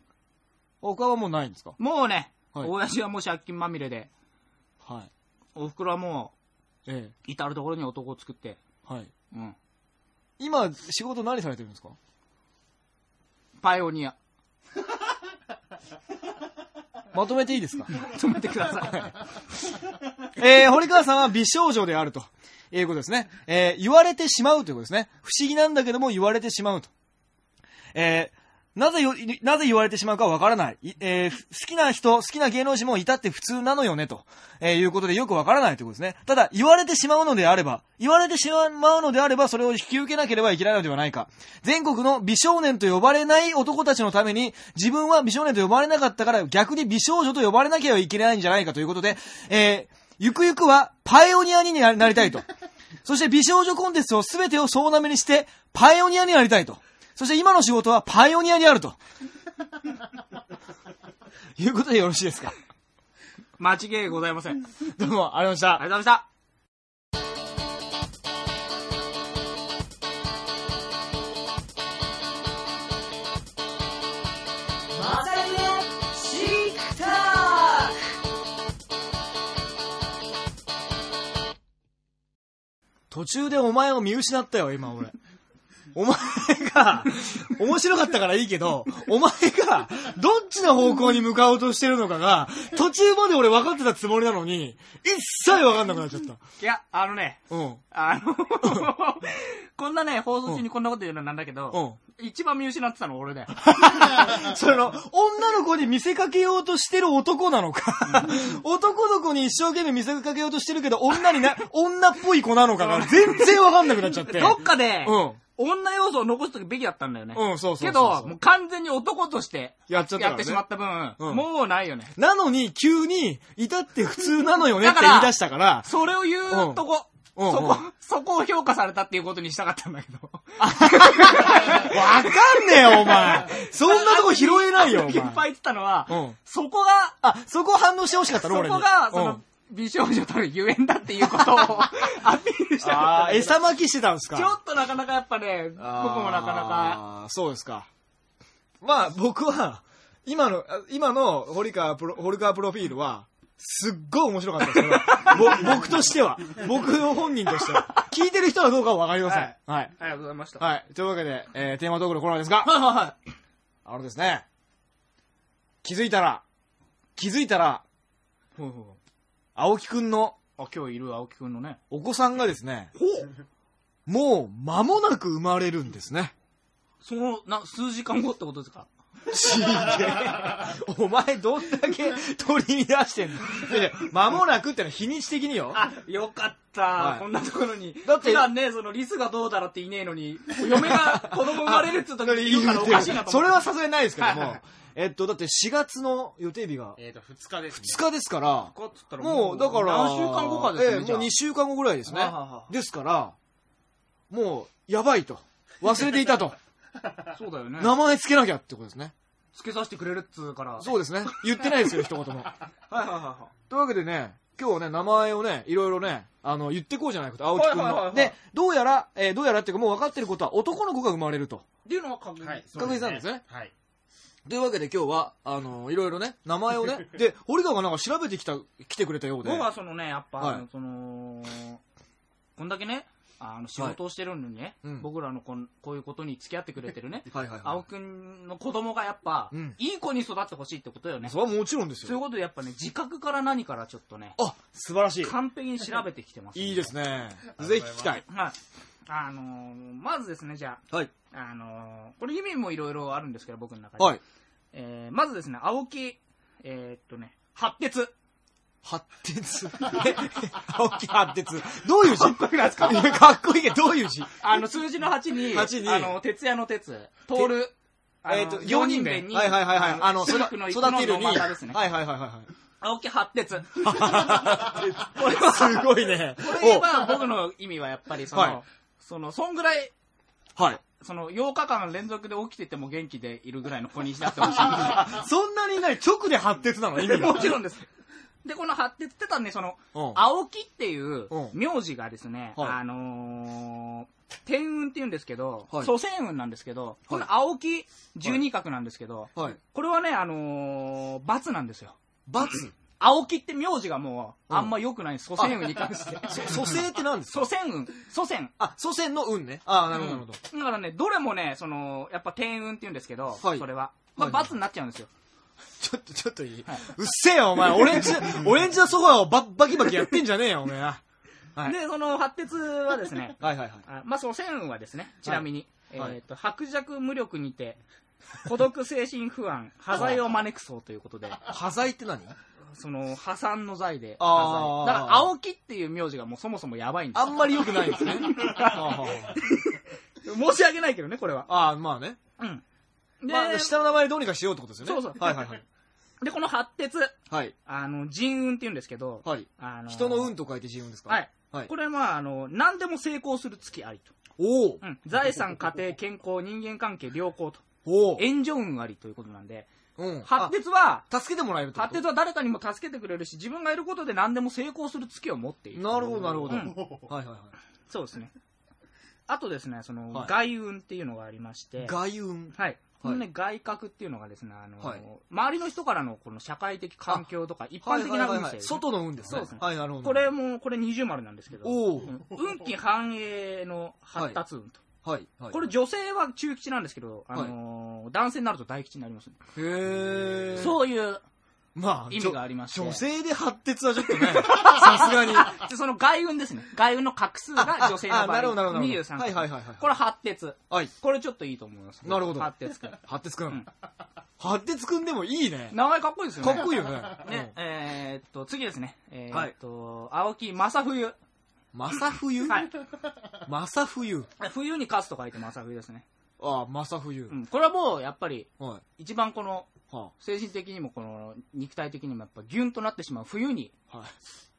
他はもうないんですか？
もうね、
はい
親父はもう借金まみれで、
はい。
お袋はも
え
う、至るところに男を作って、
え、はい。
うん。
今、仕事何されてるんですか？
パイオニア。
まとめていいですか？
止めてください。
えー、堀川さんは美少女であるということですね。えー、言われてしまうということですね。不思議なんだけども言われてしまうと。えー、なぜよ、なぜ言われてしまうかわからない。えー、好きな人、好きな芸能人もいたって普通なのよね、と、えー、いうことでよくわからないということですね。ただ、言われてしまうのであれば、言われてしまうのであれば、それを引き受けなければいけないのではないか。全国の美少年と呼ばれない男たちのために、自分は美少年と呼ばれなかったから、逆に美少女と呼ばれなければいけないんじゃないかということで、えー、ゆくゆくはパイオニアになりたいと。そして美少女コンテストを全てを総なめにして、パイオニアになりたいと。そして今の仕事はパイオニアであると。いうことでよろしいですか？
間違いございません。あり
どうも、ありがとうございました。
がとうございました。
途中でお前を見失ったよ、今俺。お前が、面白かったからいいけど、お前が、どっちの方向に向かおうとしてるのかが、途中まで俺分かってたつもりなのに、一切分かんなくなっちゃった。
いや、あのね、
うん。
あの、こんなね、放送中にこんなこと言うのなんだけど、一番見失ってたの俺だよ。
その、女の子に見せかけようとしてる男なのか、男の子に一生懸命見せかけようとしてるけど、女にな、女っぽい子なのかが全然わかんなくなっちゃって。
どっかで、
うん。
女要素を残すべきだったんだよね。
うん、そうそうそう。
けど、もう完全に男として
やっちゃったね
やってしまった分、
うん
もうないよね。
なのに、急に、いたって普通なのよねって言い出したから、
それを言うとこ、
うんうん
そこ、そこを評価されたっていうことにしたかったんだけど。
わかんねえよ、お前。そんなとこ拾えないよ、お
いっぱ
前。
い言ってたのは、
うん。
そこが、
あ、そこ反応してほしかった
そ
の、俺に。
こが、その
うん、
美少女たるゆえんだっていうことを アピールしたかった
あー、
んだけど
餌巻きしてたんですか？
ちょっとなかなかやっぱね、僕もなかなか、
あーそうですか。まあ、僕は、今の、あ今の堀川プロ、堀川プロフィールは、すっごい面白かったですよ。ぼ僕としては。僕の本人としては。聞いてる人はどうかはわかりません。
は
はいい。
ありがとうございました。
はい。というわけで、えー、テーマトークのコーナーですが、
はいはいはい。
あのですね、気づいたら、気づいたら、
ほうほ
青木くんの
うあ、今日いる青木くんのね。
お子さんがですね、もう間もなく生まれるんですね。
その、な、数時間後ってことですか？
ちげえ。お前どんだけ取り乱してんの？いやいや間もなくってのは日にち的によ。
あ、よかった、
はい
こんなところに。
だって
普段ね、そのリスがどうだろうっていねえのに、嫁が子供生まれるっつう時に言うからおかしいなと
そ
思って。
れはさすがにないですけども、えっと、だって4月の予定日が
えっ、と、2日です、
2日ですから、
こっつったら
もう、だから、
何週間後かですね。
ええもう2週間後ぐらいですねですから、もう、やばいと。忘れていたと。
そうだよね。
名前つけなきゃってことですね。
つけさせてくれるっつうから。
そうですね。言ってないですよ、一言も。
はいはいはいは
というわけでね、今日はね、名前をね、いろいろね、あの、言ってこうじゃないかと、青木くんの。
はいはいはいはい
で、どうやら、えーどうやらっていうかもう分かってることは、男の子が生まれると。
い。っていうのは確認。
はい。
確実なんですね。
はい。
というわけで今日は、あの、いろいろね、名前をね、で、堀川がなんか調べてきた、来てくれたようで。
僕はそのね、やっぱ、
はい
あのその、こんだけね、あの仕事をしてるのにね、
うん
僕らのこんこういうことに付き合ってくれてるね、
はいはいはい。
青くんの子供がやっぱ、
うん
いい子に育ってほしいってことよね。
それはもちろんですよ。
そういうことでやっぱね、自覚から何からちょっとね、
あ、素晴らしい。
完璧に調べてきてます、
いいですね。ぜひ聞きたい。
はい。あのーまずですね、じゃ
はい。
あ、あのーこれ意味もいろいろあるんですけど、僕の中で。
はい。
えーまずですね、青木、えーっとね、発鉄。
発鉄。え青木発鉄。どういう字？かっこいいですか？かっこいいけど、どういう字？
あの、数字の8に、
8に
あの、徹夜の鉄、通る、
えっと、4人
弁に、
弁はいはいはいはい。あの、
シ
育てるに。
ですね。
はいはいはいはい
青木 発鉄。これ
はい。すごいね。
これは僕の意味はやっぱりその、
はい
その、そんぐらい、
おはい。
その、8日間連続で起きてても元気でいるぐらいの子になってほしい。
そんなにない直で発鉄なの 意味が。
もちろんです。で、この発鉄ってたんね、その、
うん
青木っていう
うん
名字がですね、
はい
あのー、天運って言うんですけど、
はい
祖先運なんですけど、この青木十二角なんですけど、
はい。
これはね、あのー、罰なんですよ。
罰
青木って名字がもう、
うん
あんま良くない祖先運に関して。
蘇生って何ですか？
祖先運。祖先。
あ、祖先の運ね。ああ、なるほどなるほど。
だからね、どれもね、その、やっぱ天運って言うんですけど、
はい
それは。まあ、
はい
罰になっちゃうんですよ。
ちょっと、ちょっといい
はいう
っせえよ、お前。オレンジ、オレンジのソファーをババキバキやってんじゃねえよ、お前な。はい。
で、その発鉄はですね、
はいはいはい。
あまあ、祖先運はですね、ちなみに、
はい
えっ、と、白弱無力にて、孤独精神不安、破罪を招くそうということで、
破罪って何？
その、破産の罪で、だから、青木っていう名字がもうそもそもやばいんです
あんまり良くないですね。あ
申し訳ないけどね、これは。
あ、まあね。
うん。で、
まあ、下の名前どうにかしようってことですよね。
そうそう
はいはいはい。
でこの発鉄、
はい。
あの、人運って言うんですけど、
はい。
あの
人の運と書いて自運ですか？
はい。
はい。
これは、あの、何でも成功する月ありと。
おお
うん。財産、家庭、健康、人間関係、良好と。
おお
援助運ありということなんで、
うん。
発鉄は、
あ助けてもらえるってこと？
発鉄は誰かにも助けてくれるし、自分がいることで何でも成功する月を持っている。
なるほどなるほど。
うん
はいはいはい。
そうですね。あとですね、その、
はい
外運っていうのがありまして、
外運？
はい。このね、外角っていうのがですね、あの、
はい
周りの人からのこの社会的環境とか一般的な運勢、
外の運ですね。
そうですね
はい、なるほど。
これも、これ二重丸なんですけど、
おお
うん運気繁栄の発達運と。
はい。はい。
これ女性は中吉なんですけど、あのー男性になると大吉になります、ね
へ。
そういう、
まあ、
意味がありまして
女性で発鉄はちょっとね、さすがに。
でその外運ですね。外運の画数が女性の場合。
あなるほどなるほどなるほど
23
はいはいはいはい
これ発鉄。
はい。
これちょっといいと思います。
なるほど
発鉄くん。
発鉄く
うん
くんでもいいね。
名前かっこいいですよね。
かっこいいよね。
ね、えーっと、次ですね。えー
はい
っと、青木正冬。
うん。まさ冬？
はい。
まさ冬？
冬に勝つと書いて正冬ですね。
ああ、まさ冬
う。ん。これはもう、やっぱり、
はい。
一番この、
は
精神的にも、この、肉体的にも、やっぱ、ギュンとなってしまう冬に、
あ。はい。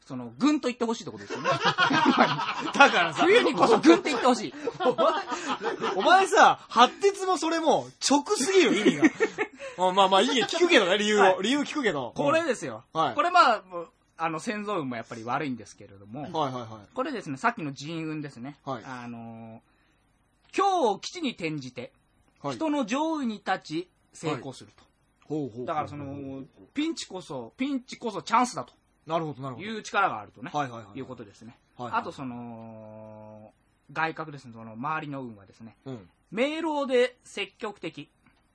その、ぐんと言ってほしいってことですよね。
だからさ、
冬にこそぐんって言ってほしい。
お前、お前さ、発鉄もそれも直すぎる意味が。あまあまあいいよ、聞くけどね、理由を。理由聞くけど。
これですよ。
はい
これまあ、もうあの、先祖運もやっぱり悪いんですけれども、
はいはいはい。
これですね、さっきの人運ですね。
はい
あのー今日を基地に転じて、
はい。
人の上位に立ち、成功すると。
ほうほう
だからその、ピンチこそ、ピンチこそチャンスだと
なるほどなるほど。
いう力があるとね、
はいはいはい。
いうことですね。
はいはい
あとその、外角ですね、その周りの運はですね、
うん。
明朗で積極的、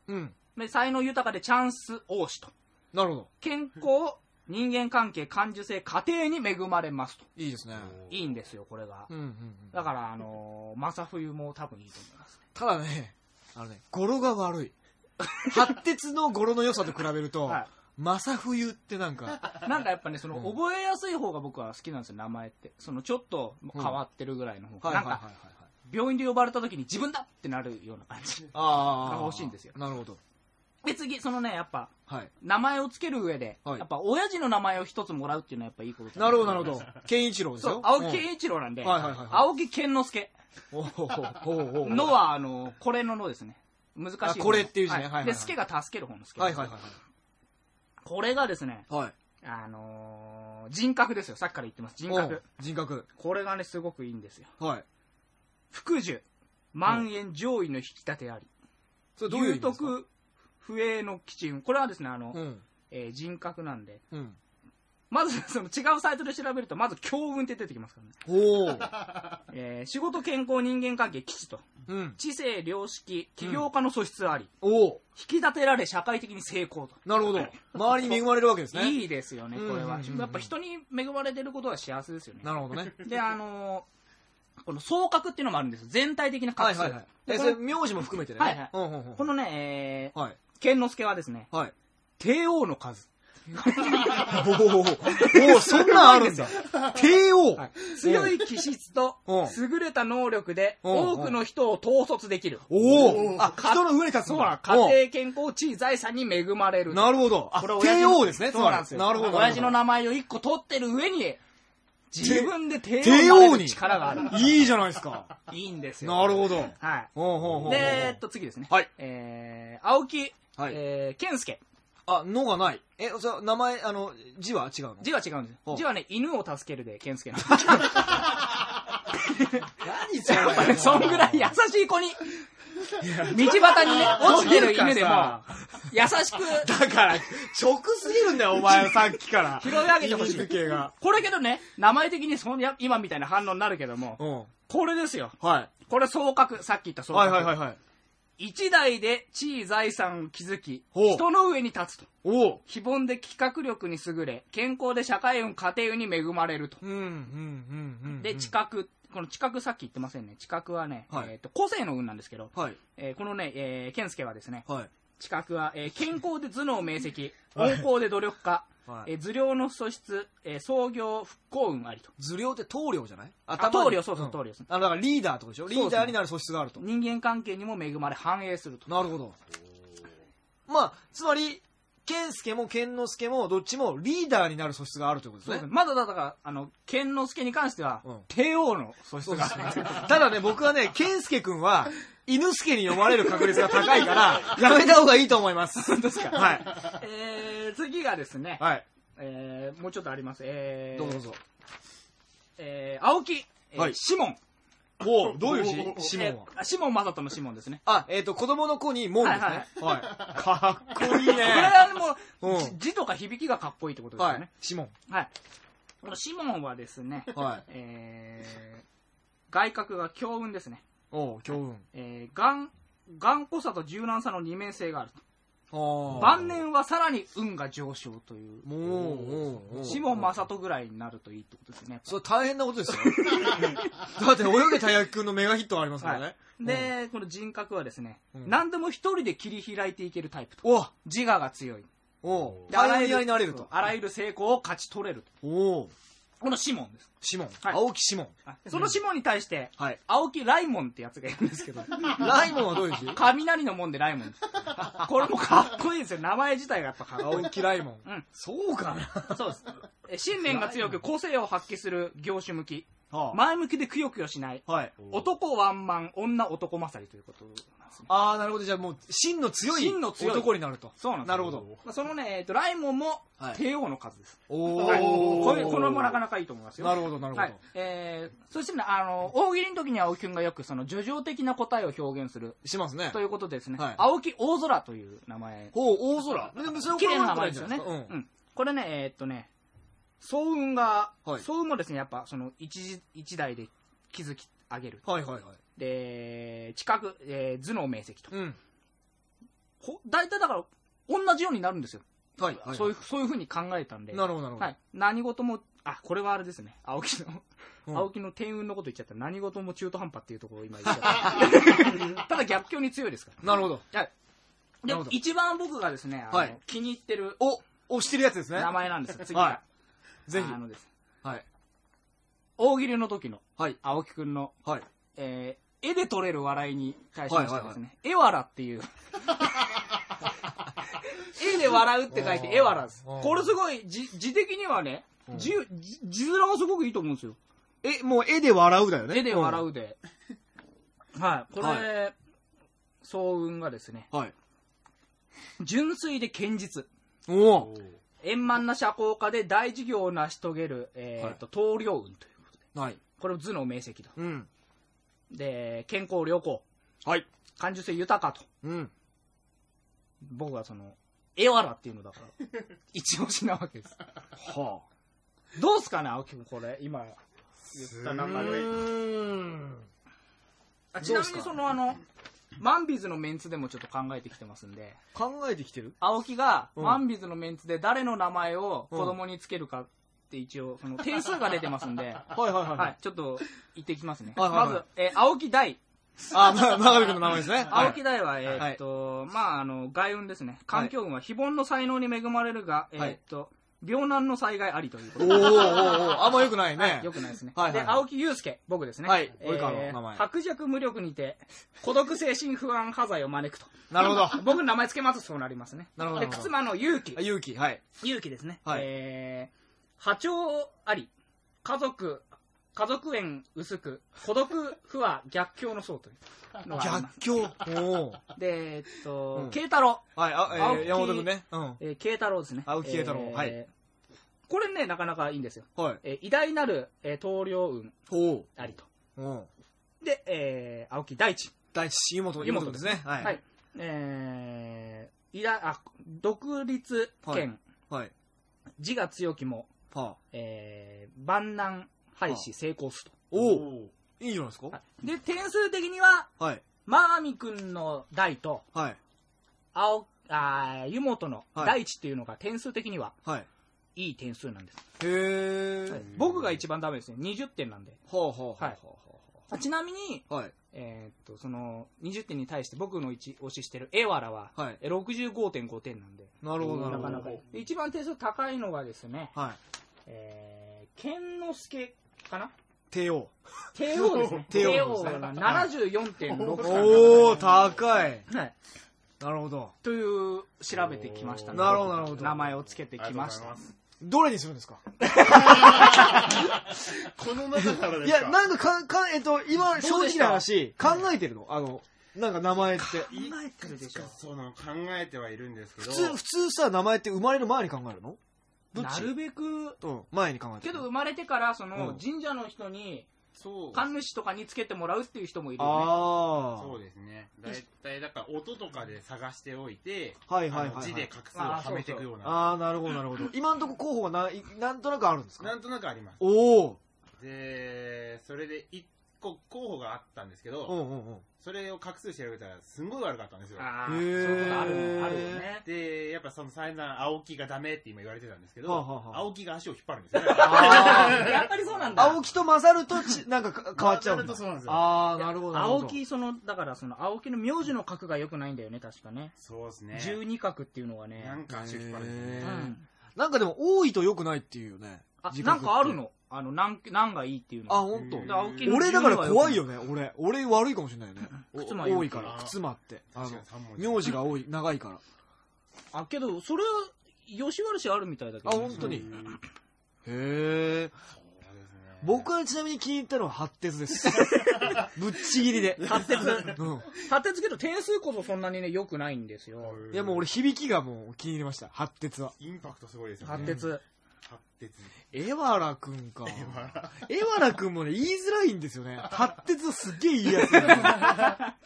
うん。
で才能豊かでチャンス多しと。
なるほど。
健康、人間関係、感受性、家庭に恵まれますと。
いいですね。
いいんですよ、これが。
うんうんうん。
だから、あのー、正冬も多分いいと思います。
ただね、あのね、語呂が悪い。発鉄の語呂の良さと比べると、
はい
まさ冬ってなんか、
なんかやっぱね、その、
うん
覚えやすい方が僕は好きなんですよ、名前って。その、ちょっと変わってるぐらいの方が。なんか、
はいはいはいはい。
病院で呼ばれた時に自分だってなるような感じ。
ああ。
が欲しいんですよ
なるほど。
で、次、そのね、やっぱ、
はい。
名前をつける上で、
はい
やっぱ、親父の名前を一つもらうっていうのはやっぱいいことだ
なるほど、なるほど。健一郎ですよ。
そう、青木健一郎なんで、青木健之助のは、あの、これののですね。難しい
これっていう字ね
で、助が助ける方の助。
はいはいはい
これがですね。あのー人格ですよ。さっきから言ってます。人
お
格。
人格。
これがね、すごくいいんですよ。
はい。
福寿、万円上位の引き立てあり。
それどういう意
有
味ですか？
徳、不栄の基準。これはですね、あの、
うん。
えー人格なんで、
うん。
まず、その違うサイトで調べると、まず強運って出てきますからね。
おお。
えー仕事、健康、人間関係、吉と。
うん。
知性、良識、起業家の素質あり。
おお。
引き立てられ、社会的に成功と。
なるほど。周りに恵まれるわけですね。
いいですよね、これは
うんうんうんうん。
やっぱ人に恵まれてることは幸せですよね。
なるほどね。
で、あのーこの総格っていうのもあるんですよ。全体的な。
はいはいはい。え、それ、
でこの
名字も含めてね。
はいはい
うんうんうん。
このね、え
はい。
ー、健之助はですね、
はい。
帝王の数。
おおそんなんあるんだ。帝王。
はい強い気質と
うん
優れた能力で
うん
多くの人を統率できる。
おおあ、人の上に立つ
そう家庭、健康、地位、財産に恵まれる。
うんなるほど。あ
これ、親父の
帝王ですね。
そうなんですよ。
なるほど。
親父の名前を一個取ってる上に、自分で帝
帝王に
力がある。
いいじゃないですか。
いいんですよ。
なるほど。
はい。
ほうほうほう
で、えっと、次ですね。
はい。
えー、青木、
はい
えー、健介。
あ、のがない。え、それ名前、あの、字は違うの？
字は違うんです字はね、犬を助けるで、健介なんで
何そ
やっぱね、そんぐらい優しい子に、道端にね、落ちてる犬でも、優しく、
だから、直すぎるんだよ、お前は さっきから。
拾い上げてほしい。これけどね、名前的にそんや今みたいな反応になるけども、
うん。
これですよ。
はい。
これ総格、さっき言った総
はい
格。
はいはいはい。
一代で地位財産を築き、人の上に立つと。非凡で企画力に優れ、健康で社会運、家庭運に恵まれると。で、知覚、この知覚さっき言ってませんね。知覚はね、
はい
えっと、個性の運なんですけど、
はい。
えーこのね、えー、健介はですね、
はい。
知覚は、えー健康で頭脳明晰、温厚で努力家、
はい
えー頭領の素質、えー創業復興運ありと。
頭領って棟梁じゃない？あ
あ棟梁そうそう棟梁です
あの、だからリーダーってことでしょ？リーダーになる素質があると。
人間関係にも恵まれ繁栄すると。
なるほど。まあ、つまり、健介も健之介もどっちもリーダーになる素質があるということですね。
まだだから、あの、健之助に関しては、
うん
帝王の素質がある。
ただね、僕はね、健介くんは、犬助に読まれる確率が高いから、やめた方がいいと思います。本当ですか？はい。
えー、次がですね、
はい。
えー、もうちょっとあります。えー、
どうぞどうぞ。
えー、青木、えー
はい
シモン。
おどういう字シモンは？
えーシモン正人のシモンですね。
あ、えっ、と、子供の子に門ですね。はい。かっこいいね。
これはもう、
うん
字とか響きがかっこいいってことです
はい
よね。。
シモン。
はい。このシモンはですね、
はい。
えー、外角が強運ですね。
おう、強運。
えー、頑、頑固さと柔軟さの二面性があると。
あ
晩年はさらに運が上昇という。
もう。
シモン正人ぐらいになるといいってことですね。
それ大変なことですよ。だって、泳げたやきくんのメガヒットありますからね。
で、この人格はですね、
うん
何でも一人で切り開いていけるタイプと。
お
自我が強い。あらゆる成功を勝ち取れると。このシモンです。
シモン。
はい
青木シモン。
そのシモンに対して、
はい。
青木ライモンってやつがいるんですけど、
ライモンはどういう字？
雷の門でライモンです。これもかっこいいですよ。名前自体がやっぱかっこいい。
青木ライモン。
うん
そうかな。
そうです。え信念が強く個性を発揮する業種向き。
は
前向きでくよくよしない。
はい。
男ワンマン、女男勝りということなんですね。
あー、なるほど。じゃあもう、芯の強い
芯の強い
男になると。
そうなんです
なるほど。
まあそのね、えっと、ライモンも
はい
帝王の数です。
お
はいこれ
ー。
これもなかなかいいと思いますよ。
なるほど、なるほど
はい。。えー、そしてね、あの、大喜利の時に青木くんがよくその、叙情的な答えを表現する
しますね
と。いうことでですね、
はい
青木大空という名前。
ほう、大空。でもそれ
綺麗な名前ですよね。うん。これね、えーっとね、総運が、
はい
総運もですね、やっぱその一時、一代で築き上げる。
うんはいはいはい。
で、近く、えー頭脳明晰と。
うん。
ほ大体だから、同じようになるんですよ。
はいはい。
そういう、そういうふうに考えたんで。
なるほど、なるほど。
はい。何事も、あ、これはあれですね。青木の、
うん
青木の天運のこと言っちゃったら何事も中途半端っていうところを今言っちゃった。ただ逆境に強いですから。
なるほど。
はい。
な
で
るほど、
一番僕がですね、あの
はい
気に入ってる
お、押してるやつですね。
名前なんですよ。次が。
はいぜひ
あのです。
はい。
大喜利の時の
はい。
青木くんの、
はい。
えー絵で撮れる笑いに対しましてですね、
はいはい
絵わらっていう、笑うって書いて、絵笑です
うん。
これすごい、字字的にはね、字、字字面がすごくいいと思うんですよ。
え、もう絵で笑うだよね？
絵で笑うで。はい。こ
は
れ、総運がですね、
うん。はい。
純粋で堅実。
おお
円満な社交家で大事業を成し遂げる、えっ、と、棟梁運ということで。
はい。
これを頭脳明晰だ。
うん。
で、健康良好。
はい。
感受性豊かと。
うん。
僕はその、絵わらっていうのだから、一押しなわけです。
は
どうすかね、青木君、これ、今言った
あ。
中で。
ん。
あちなみにその、あの、マンビズのメンツでもちょっと考えてきてますんで、
考えてきてる？
青木が、
うん
マンビズのメンツで誰の名前を子供につけるかって一応、その点数が出てますんで、
はいはいはい。
はい、ちょっと言っていきますね。
はいはいはい
まず、えー青木大。
あ、ま、長見君の名前ですね。
青木大は、えーっと、まあ、あの、外運ですね。環境運は非凡の才能に恵まれるが、えーっと、病難の災害ありということで。
おーおーおーあんま良くないね。
よくないですね。
はいはいはい
で、青木祐介、僕ですね。
はい
えー
及川の名前
白弱無力にて、孤独精神不安破罪を招くと。
なるほど。
僕の名前つけますとそうなりますね。
なるほど
で、くつまの勇気
あ。勇気、はい。
勇気ですね。
はい
えー、波長あり、家族、家族縁薄く、孤独不和逆境の層というのがあります。
逆境？おー
で、えっと
うん、
慶太郎。
はい、あ、え
青木
ー、山本君ね。うん。
えー、慶太郎ですね。
青木慶太郎はい
これね、なかなかいいんですよ。
はい。
えー偉大なる、えー、棟梁運
お
ありと。
お
で、えー、青木大地。
第一、湯本、湯本ですね。はい。
はい。えー、偉大、あ、独立権、
はい。
自我強きも、
はあ。
えー、万難廃止成功すと。
おおいいじゃないですか
で、点数的には、
はい。
マーミくんの大と、
はい。
青、あー湯本の
はい
大地っていうのが点数的には
はい。
いい点数なんです。
へー。
はい僕が一番ダメですね。20点なんで。
ほうほうほう
はいあちなみに。
はい。
えーっと、その、20点に対して僕の一推ししてるエワラは、
はい
え65.5点なんで、
なるほど、なるほど。
なか一番点数高いのがですね、
はい。
えー、剣之助かな？
帝王。
帝王ですね。
帝
帝
王ですね
王が74.6
おー、高い。
はい。
なるほど。
という、調べてきましたね
なるほどなるほど
名前をつけてきました。
どれにするんですか？
この中から
い
ですか？
や、なんかか、か、えっと、今、正直な話、考えてるの？あの、なんか名前って。
考えてるでしょ。
その考えてはいるんですけど
普通、普通さ、名前って生まれる前に考えるの？どっち？
なるべく、
うん、前に考えてる。
けど生まれてから、その、
うん
神社の人に、
そう
神主とかにつけてもらうっていう人もいるよね。
あ
そうですね大体だから音とかで探しておいて
あ。はいはいはい、
字で画数をはめていくような
ああ、なるほどなるほど。今のとこ候補がな、いなんとなくあるんですか？
なんとなくあります
おお。
でそれで1個候補があったんですけど、
うんうんうん。
それを画数調べたらすんごい悪かったんですよ
ああ、
へ
そう
ー
いうことあるねあるよね。
でやっぱその災難青木がダメって今言われてたんですけど、
はあはあはあ
青木が足を引っ張るんですよね
あ
やっぱりそうなんだ。
青木と混ざるとち、なんかか変わっちゃう。
そうなんですよ
ああ、なるほど。
青木、その、だからその、青木の名字の角が良くないんだよね、確かね。
そうですね
十二角っていうのはね。
なんか足を引っ張るんですよ
へ
ね
う
ー
ん。
なんかでも多いと良くないっていうよね。
あ、なんかあるの？あの、なん、なんがいいっていうの。
あ、ほんと
へー
で青木の
俺だから怖い
よ。
よね、俺。俺悪いかもしれないよね。お
靴間
多いから靴間って。あの名字が多い、長いから。
あ、けど、それは、吉原市あるみたいだけど
あ、
ね。
本当に。へ
うん
え。僕はちなみに気に入ったのは発鉄です。ぶっちぎりで。
発鉄。
うん。
発鉄けど点数こそそんなにね、良くないんですよ。
いやもう俺響きがもう気に入りました。発鉄は。
インパクトすごいですよね
発鉄。
発鉄
エワラくんか。エワラくんもね、言いづらいんですよね。発鉄すっげえ言いやすい、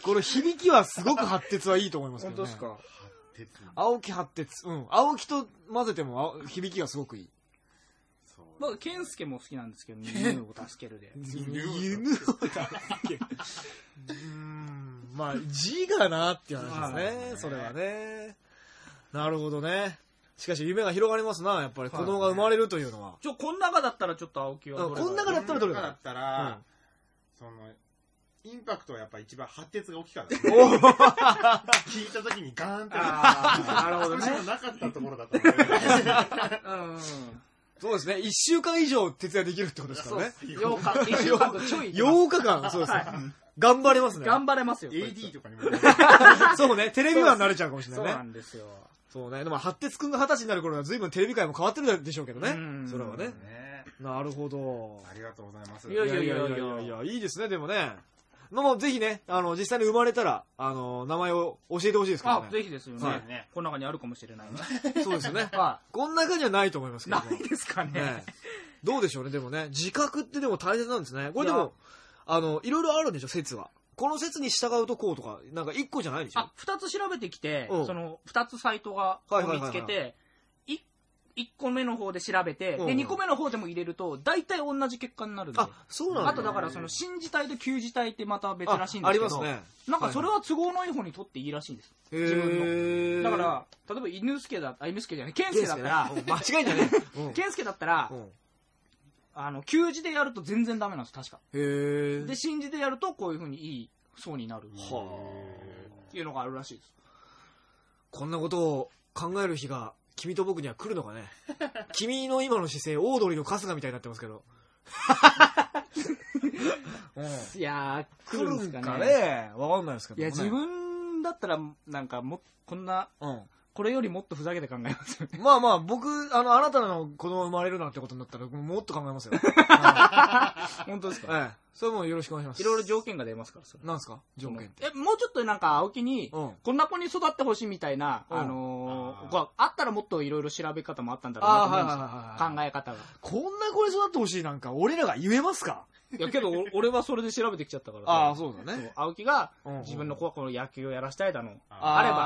これ響きはすごく発鉄はいいと思いますけどね。
か？
鉄
青木発鉄。うん。青木と混ぜてもあ響きがすごくいい。
そう
僕、健介も好きなんですけど、犬を助けるで。
犬を助ける。うーん。まあ、字がなっていう話ですね。それはね。なるほどね。しかし夢が広がりますな、やっぱり子供が生まれるというのは。
ちょ、こん中だったらちょっと青木はどれ
こん中だったらどれが
だったら、そのインパクトはやっぱ一番発鉄が大きかった 聞いた時にガーンって
なるほどね
なかったところだった
うん。
そうですね。1週間以上徹夜できるってことですからね。
8日、1週間とちょいいきます。
8日間、そうですね。頑張れますね。
頑張れますよ。こいつ
AD とかにも。
そうね、テレビマンになれちゃうかもしれ
そう
ないね。
なんですよ。
そうね。でも、発鉄くんが二十歳になる頃は随分テレビ界も変わってるでしょうけどね
うん。
それはね。
ね
なるほど。
ありがとうございます。
いやいやいや
いやいやいや、いいですね、でもね。もうぜひね、あの、実際に生まれたら、あの、名前を教えてほしいですけど
あ、
ね。
ぜひですよ
はい
ね。この中にあるかもしれないね。
そうですよね。
は
こんな感じはないと思います
い。
けども。
ないですかね。
ねどうでしょうね、でもね。自覚ってでも大切なんですね。これでも、あの、いろいろあるんでしょ、説は。この説に従うとこうとか、なんか一個じゃないでしょ？
あ、二つ調べてきて、
うん
その、二つサイトが、を
はいはいはいはい
見つけて、い一個目の方で調べて、
うん
で、二個目の方でも入れると、大体同じ結果になるんで。
あ、そうなんだ。
あとだから、その、新字体と旧字体ってまた別らしいんです
ああ
けど、
りますね。
なんかそれは都合のいい方にとっていいらしいんです。
へ
自分
ー
だから、例えば犬助だ、あ、犬助じゃない、健介だったら、
うん間違いじゃねえ。うん
健介だったら
う、ん
あの、旧字でやると全然ダメなんです、確か。
へー
で、新字でやるとこういう風にいい層になる。
は
っていうのがあるらしいです。
こんなことを考える日が、君と僕には来るのかね。君の今の姿勢、オードリーの春日みたいになってますけど。
いやー、
来るんかね。わかんないですけどもね。
いや、自分だったら、なんかも、こんな、
うん。
これよりもっとふざけて考えますよね。
まあまあ、僕、あの、あなたの子供生まれるなんてことになったら、もっと考えますよ。は
本当です
い。ええ。それもよろしくお願いします。
いろいろ条件が出ますから、それ。
なんですか？条件って。
え、もうちょっとなんか、青木に、
うん
こんな子に育ってほしいみたいな、
うん
あのー
あー
こうあったらもっといろいろ調べ方もあったんだろうなと思す考え方が。
こんな子に育ってほしいなんか、俺らが言えますか？
いや、けど、お 俺はそれで調べてきちゃったからさ
ああ、そうだね。
青木が
うんうん
自分の子はこの野球をやらしたいだの、
あ
あれば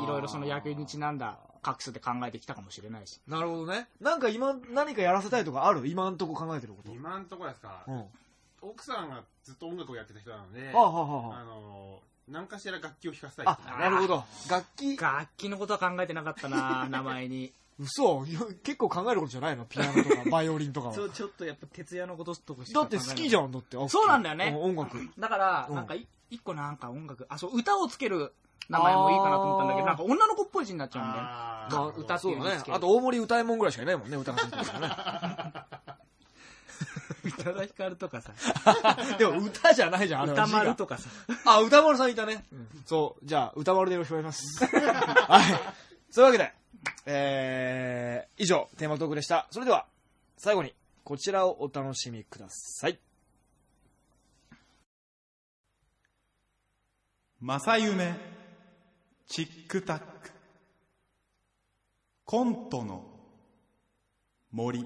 ば
いろいろその野球にちなんだ画数で考えてきたかもしれないし。
なるほどね。なんか今、何かやらせたいとかある？今んとこ考えてること。
今んところですか、
うん。は
奥さんがずっと音楽をやってた人なので、
あ、はあはあは
あのー、何かしら楽器を弾かせたい
あ、
ですね
あ、なるほど。楽器、
楽器のことは考えてなかったな名前に。
嘘結構考えることじゃないの？ピアノとか、バイオリンとかは。
そう、ちょっとやっぱ徹夜のこととかし
だって好きじ
ゃん。
だって。
そうなんだよね
音楽。
だから、
うん
なんかい、一個なんか音楽、あ、そう、歌をつける名前もいいかなと思ったんだけど、なんか女の子っぽい字になっちゃうんだよ。
あー
まあ歌って
そうだね
いうのつけ。る
あと、大森歌いもんぐらいしかいないもんね、歌がついてるからね。
宇多田ヒカルとかさ、
でも歌じゃないじゃん、あれは
歌丸とかさ。
あ、歌丸さんいたね。そう、じゃあ、歌丸でよろしくお願いします。はい。そういうわけで、えー、以上、テーマトークでした。それでは、最後に、こちらをお楽しみください。
正夢チックタックコントの森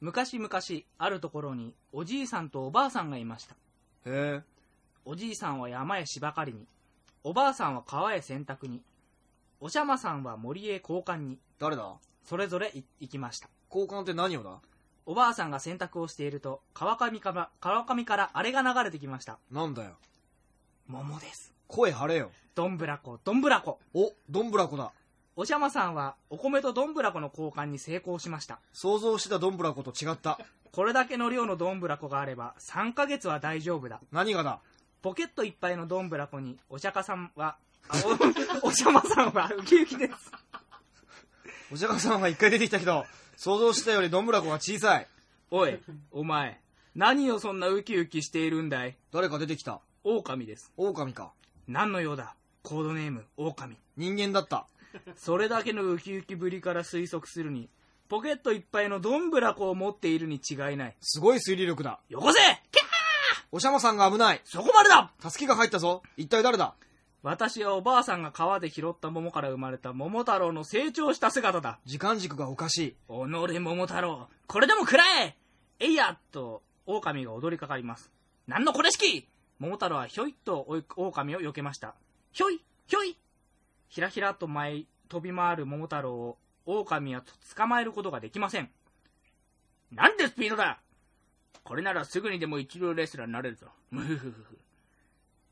昔々、あるところに、おじいさんとおばあさんがいました。
へ
おじいさんは山へ芝刈りに、おばあさんは川へ洗濯に、おしゃまさんは森へ交換に、
誰だ？
それぞれい行きました。
交換って何をだ？
おばあさんが洗濯をしていると、川上から、川上からあれが流れてきました。
なんだよ。
桃です。
声張れよ。
どんぶらこ、どんぶらこ。
お、どんぶらこだ。
おしゃまさんは、お米とどんぶらこの交換に成功しました。
想像してたどんぶらこと違った。
これだけの量のどんぶらこがあれば、3ヶ月は大丈夫だ。
何がだ？
ポケットいっぱいのどんぶらこに、お釈迦さんは、あお、おしゃまさんはウキウキです。
お釈迦さんは一回出てきたけど、想像したよりどんぶらこが小さい。
おい、お前、何をそんなウキウキしているんだい？
誰か出てきた。
狼です。
狼か。
何の用だ？コードネーム、狼。
人間だった。
それだけのウキウキぶりから推測するに、ポケットいっぱいのどんぶらこを持っているに違いない。
すごい推理力だ。
よこせキャー
おしゃまさんが危ない。
そこまでだ
助けが入ったぞ。一体誰だ？
私はおばあさんが川で拾った桃から生まれた桃太郎の成長した姿だ。
時間軸がおかしい。
おのれ桃太郎、これでも食らええいやと、狼が踊りかかります。何のこれしき桃太郎はひょいっと狼を避けました。ひょいひょいひらひらと舞い飛び回る桃太郎を狼は捕まえることができません。なんでスピードだこれならすぐにでも一流レスラーになれるぞ。むふふふふ。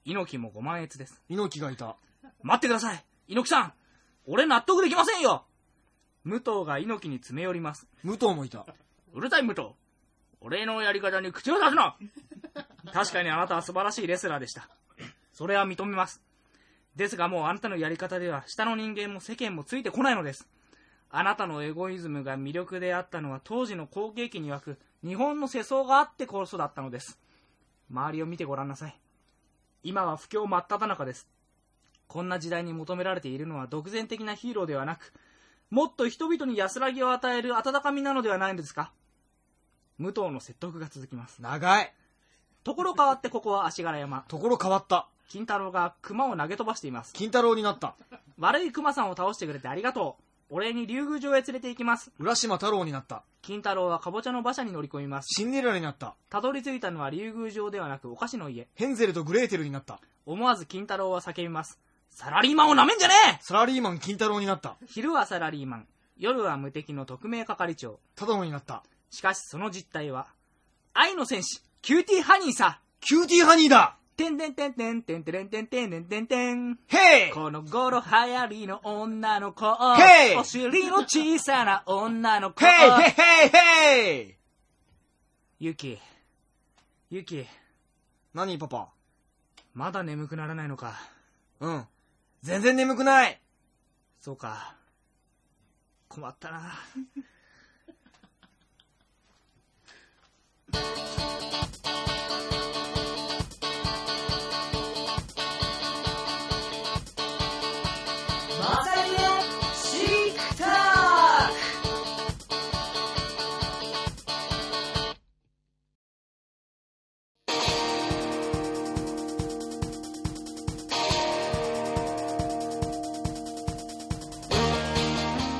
猪木もご満悦です。
猪木がいた。
待ってください猪木さん俺納得できませんよ武藤が猪木に詰め寄ります。
武藤もいた。
うるさい武藤俺のやり方に口を出すな確かにあなたは素晴らしいレスラーでした。それは認めます。ですがもうあなたのやり方では下の人間も世間もついてこないのです。あなたのエゴイズムが魅力であったのは当時の好景気に沸く日本の世相があってこそだったのです。周りを見てごらんなさい。今は不況真っ只中です。こんな時代に求められているのは独善的なヒーローではなく、もっと人々に安らぎを与える温かみなのではないのですか武藤の説得が続きます。
長い。
ところ変わってここは足柄山。
ところ変わった。
金太郎が熊を投げ飛ばしています。
金太郎になった。
悪い熊さんを倒してくれてありがとう。お礼に竜宮城へ連れて行きます。
浦島太郎になった。
金太郎はかぼちゃの馬車に乗り込みます。
シンデレラになった。
たどり着いたのは竜宮城ではなくお菓子の家。
ヘンゼルとグレーテルになった。
思わず金太郎は叫びます。サラリーマンをなめんじゃねえ
サラリーマン金太郎になった。
昼はサラリーマン、夜は無敵の特命係長。
ただのになった。
しかしその実態は、愛の戦士、キューティーハニーさ。
キューティーハニーだ
てんてんてんてんてんてんてんてんてんてんてん。
ヘイ
この頃流行りの女の子。
ヘイ
お尻の小さな女の子。
ヘイヘイヘイヘイ
ゆき。ゆき、
何パパ
まだ眠くならないのか。
うん。全然眠くない。
そうか。困ったな。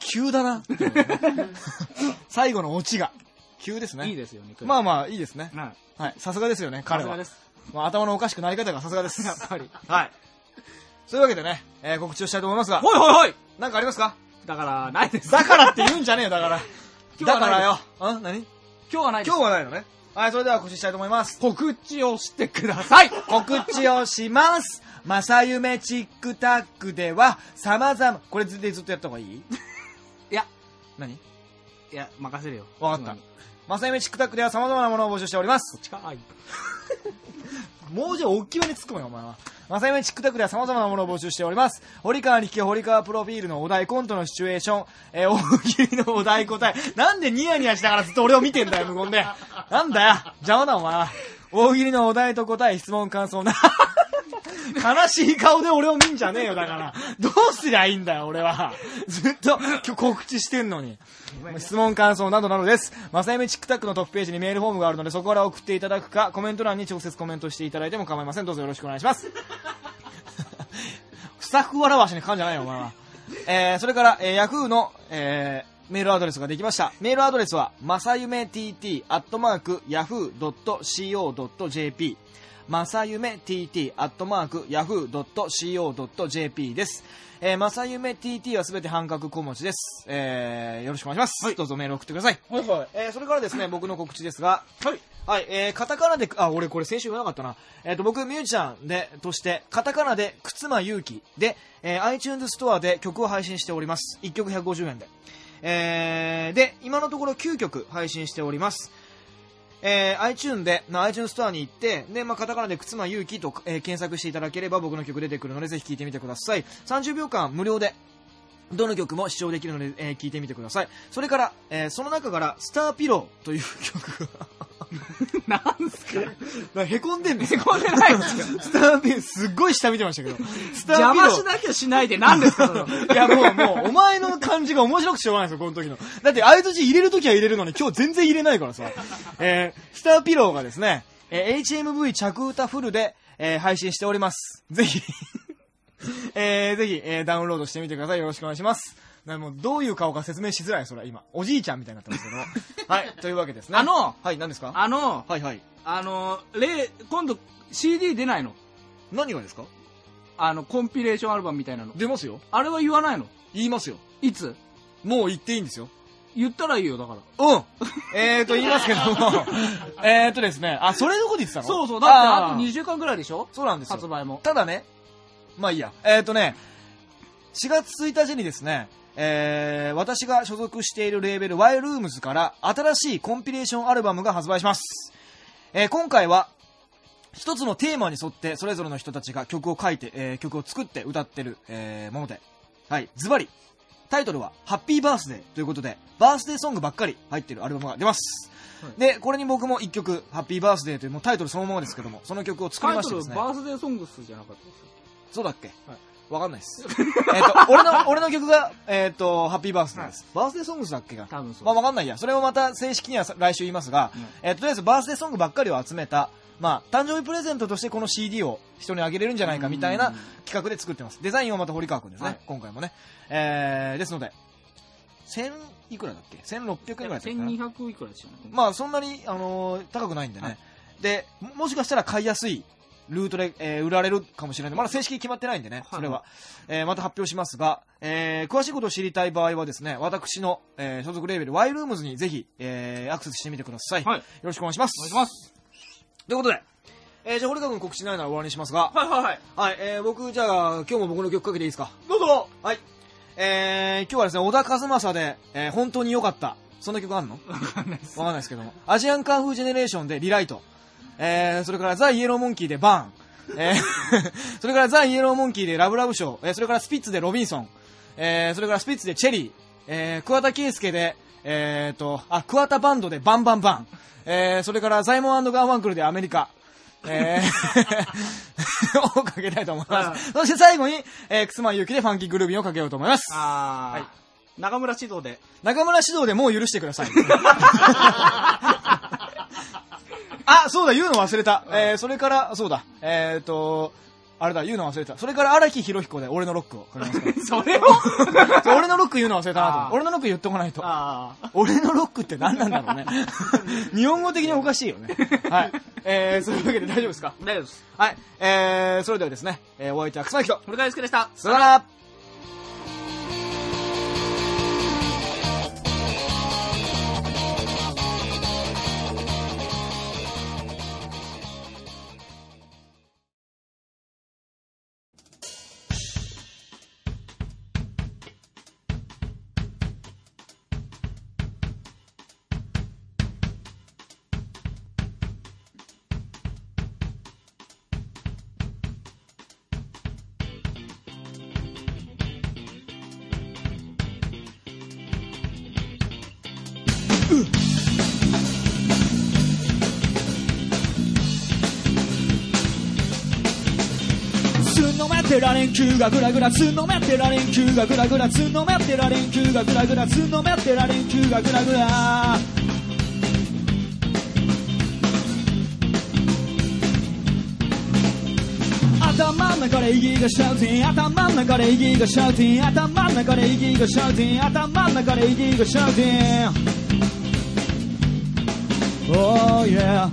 急だな。最後のオチが。急ですね。
いいですよね。
まあまあ、いいですね。
はい。
はい。さすがですよね、彼は。
さすがです。
まあ、頭のおかしくなり方がさすがです。
やっぱり。
はい。そういうわけでね、えー告知をしたいと思いますが、
ほいほいほい
なんかありますか？
だから、ないです。
だからって言うんじゃねえよ、だから。
今日はない
だからよ。うん？何？
今日はないです
今日はないのね。はい、それでは告知したいと思います。
告知をしてください
告知をします。正夢チックタックでは、様々、これずっとずっとやった方がいい？何？
いや、任せるよ。
わかった
うん。
正夢チックタックでは様々なものを募集しております。
近い。
もうちょい大きめに突っ込むよ、お前は。正夢チックタックでは様々なものを募集しております。堀川力堀川プロフィールのお題、コントのシチュエーション、えー大喜利のお題答え。なんでニヤニヤしながらずっと俺を見てんだよ、無言で。なんだよ、邪魔だ、お前は。大喜利のお題と答え、質問、感想な。悲しい顔で俺を見んじゃねえよ、だから。どうすりゃいいんだよ、俺は。ずっと今日告知してんのに。質問、感想などなどです。まさゆめチックタックのトップページにメールフォームがあるので、そこから送っていただくか、コメント欄に直接コメントしていただいても構いません。どうぞよろしくお願いします。スタッフ笑わしに噛んじゃないよ、お前は。えー、それから、えー、ヤフーの、えー、メールアドレスができました。メールアドレスは、まさゆめ tt、アットマーク、yahoo.co.jp。まさゆめ tt、アットマーク、yahoo.co.jp です。えー、まさゆめ tt はすべて半角小文字です。えー、よろしくお願いします。どうぞメール送ってください。
はいはい。
えー、それからですね、僕の告知ですが、
はい。
はい、えー、カタカナで、あ、俺これ先週言わなかったな。えっ、と、僕、ミュージシャンで、として、カタカナで、くつまゆうきで、えー、iTunes ストアで曲を配信しております。1曲150円で。えー、で、今のところ9曲配信しております。えー、iTunes で、まあ、iTunes ストアに行って、で、まあ、カタカナで、くつまゆうきと、えー検索していただければ僕の曲出てくるので、ぜひ聴いてみてください。30秒間無料で、どの曲も視聴できるので、えー聞いてみてください。それから、えーその中から、スターピローという曲が、
なんすか？
なへこんでんの？
へこんでないですよ。
スターピロー、すっごい下見てましたけど。スター
邪
ピロー。
魔しなきゃしないで何ですか？
いや、もう、もう、お前の感じが面白くてしょうがないですよ、この時の。だって、相槌入れる時は入れるのに、今日全然入れないからさ。えー、スターピローがですね、えー HMV 着歌フルで、えー配信しております。ぜひ、えー、ぜひ、えーダウンロードしてみてください。よろしくお願いします。なもうどういう顔か説明しづらい、それは今。おじいちゃんみたいになってますけど。はい、というわけですね。
あの
はい、何ですか？
あの、
はいはい。
あの、例、今度 CD 出ないの？
何がですか？
あの、コンピレーションアルバムみたいなの。
出ますよ。
あれは言わないの？
言いますよ。
いつ？
もう言っていいんですよ。
言ったらいいよ、だから。
うん。えーと、言いますけども。えーとですね。あ、それどこで言ってたの？
そうそう、だってあと
ー
2週間ぐらいでしょ？
そうなんですよ。
発売も。
ただね、まあいいや。えっ、とね、4月1日にですね、えー、私が所属しているレーベル Y ルームズから新しいコンピレーションアルバムが発売します。えー今回は、一つのテーマに沿ってそれぞれの人たちが曲を書いて、えー曲を作って歌ってる、えーもので、はい、ズバリ、タイトルは、ハッピーバースデーということで、バースデーソングばっかり入ってるアルバムが出ます。で、これに僕も一曲、ハッピーバースデーというもうタイトルそのままですけども、その曲を作り
タイトル、
ましてですね。
バースデーソングスじゃなかったですか？
そうだっけ？
はい
わかんないです。えっと、俺の、俺の曲が、えっ、と、ハッピーバースデーです。バースデーソングスだっけが
多分そう
まあわかんないや。それをまた正式には来週言いますが、
うん
えっ、と、とりあえずバースデーソングばっかりを集めた、まあ、誕生日プレゼントとしてこの CD を人にあげれるんじゃないかみたいな
うん
企画で作ってます。デザインはまた堀川くんですね、
はい今
今回もね。えー、ですので、1000いくらだっけ ?1600 円ぐらいだったかな
？1200いくらでしたね。
まあそんなに、あのー高くないんでね、
はい
でももしかしたら買いやすいルートで、えー売られるかもしれない。まだ正式に決まってないんでね、
はい。
それは、えーまた発表しますが、えー詳しいことを知りたい場合はですね私の、えー所属レーベル Y ルームズにぜひ、えーアクセスしてみてください、
はい。
よろしくお願いします。
お願いします。
ということで、えーじゃあ堀川君告知ないなら終わりにしますが
はいはいはい。
はい、えー僕じゃあ今日も僕の曲かけていいですか？
どうぞ。
はい。えー今日はですね小田和正で、えー本当に良かった。そんな曲あんの？
わかんないです。
わかんないですけども。アジアンカンフージェネレーションでリライト。えー、それからザ・イエローモンキーでバーン。えー、それからザ・イエローモンキーでラブラブショー。えー、それからスピッツでロビンソン。えー、それからスピッツでチェリー。えー、桑田佳祐で、えーと、あ、桑田バンドでバンバンバン。えー、それからザイモンガーワンクルでアメリカ。えー、をかけたいと思い
はい
ます。そして最後に、えー、くすまんゆきでファンキーグルービンをかけようと思います。
あー、
はい
中村指導で。
中村指導でもう許してください。あ、そうだ、言うの忘れた。えー、それから、そうだ、えーと、あれだ、言うの忘れた。それから荒木博彦で俺のロックをかけますから。
それを
俺のロック言うの忘れたなと思
あー
って。俺のロック言っておかないと。俺のロックって何なんだろうね。日本語的におかしいよね。はい。えー、そういうわけで大丈夫ですか？
大丈夫です。
はい。えー、それではですね、えー、お相手はくすまきと。
堀川祐介でした。
さよなら
球がグラグラつのめってられん球がグラグラつのめってられん球がグラグラつのめってられん球がグラグラ。頭ん中で息がシャウティン頭ん中で息がシャウティン頭ん中で息がシャウティン頭ん中で息がシャウティン Oh yeah.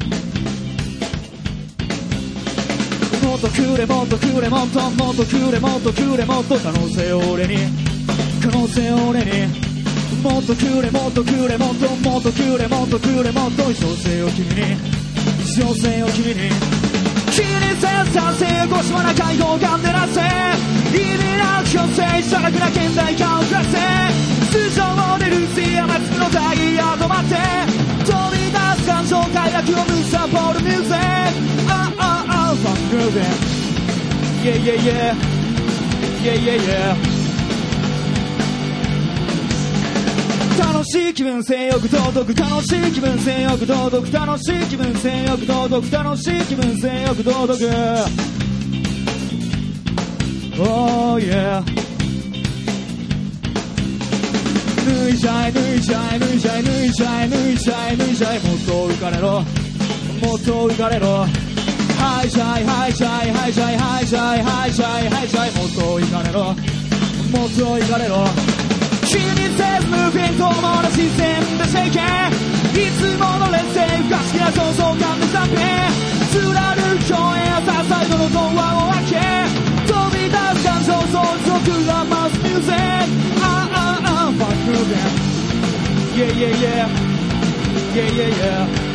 もっとくれもっとくれもっともっとくれもっとくれもっと可能性を俺に。可能性を俺に。もっとくれもっとくれもっともっとくれもっとくれもっと一生性を君に。一生性を君に。気にせさせ越しまな解放感でなせ。意味なく強制したらくな現代感を暮らせ。通常でルーシー雨粒のタイヤ止まって。飛び出す感情快楽をむさぼるミュージック。Ah ah ah fun grooving Yeah yeah yeah. Yeah yeah yeah. 楽しい気分性欲届く楽しい気分性欲届く楽しい気分性欲届く楽しい気分性欲届く Oh yeah. 脱いじゃい脱いじゃい脱いじゃい脱いじゃい脱いじゃい脱いじゃい。もっと浮かれろ。もっと浮かれろ。はいジャイハイジャいはいジャイハイジャいはいジャイハイジャいもっといかれろ。もっといかれろ。She says moving 友達全部 shaking いつもの劣勢不可思議な焦燥感でさてつらる共演朝サイドのドアを開け。飛び
出す感情相続がマスミュージック。ああああ Fuck moving Yeah yeah ェイイェ Yeah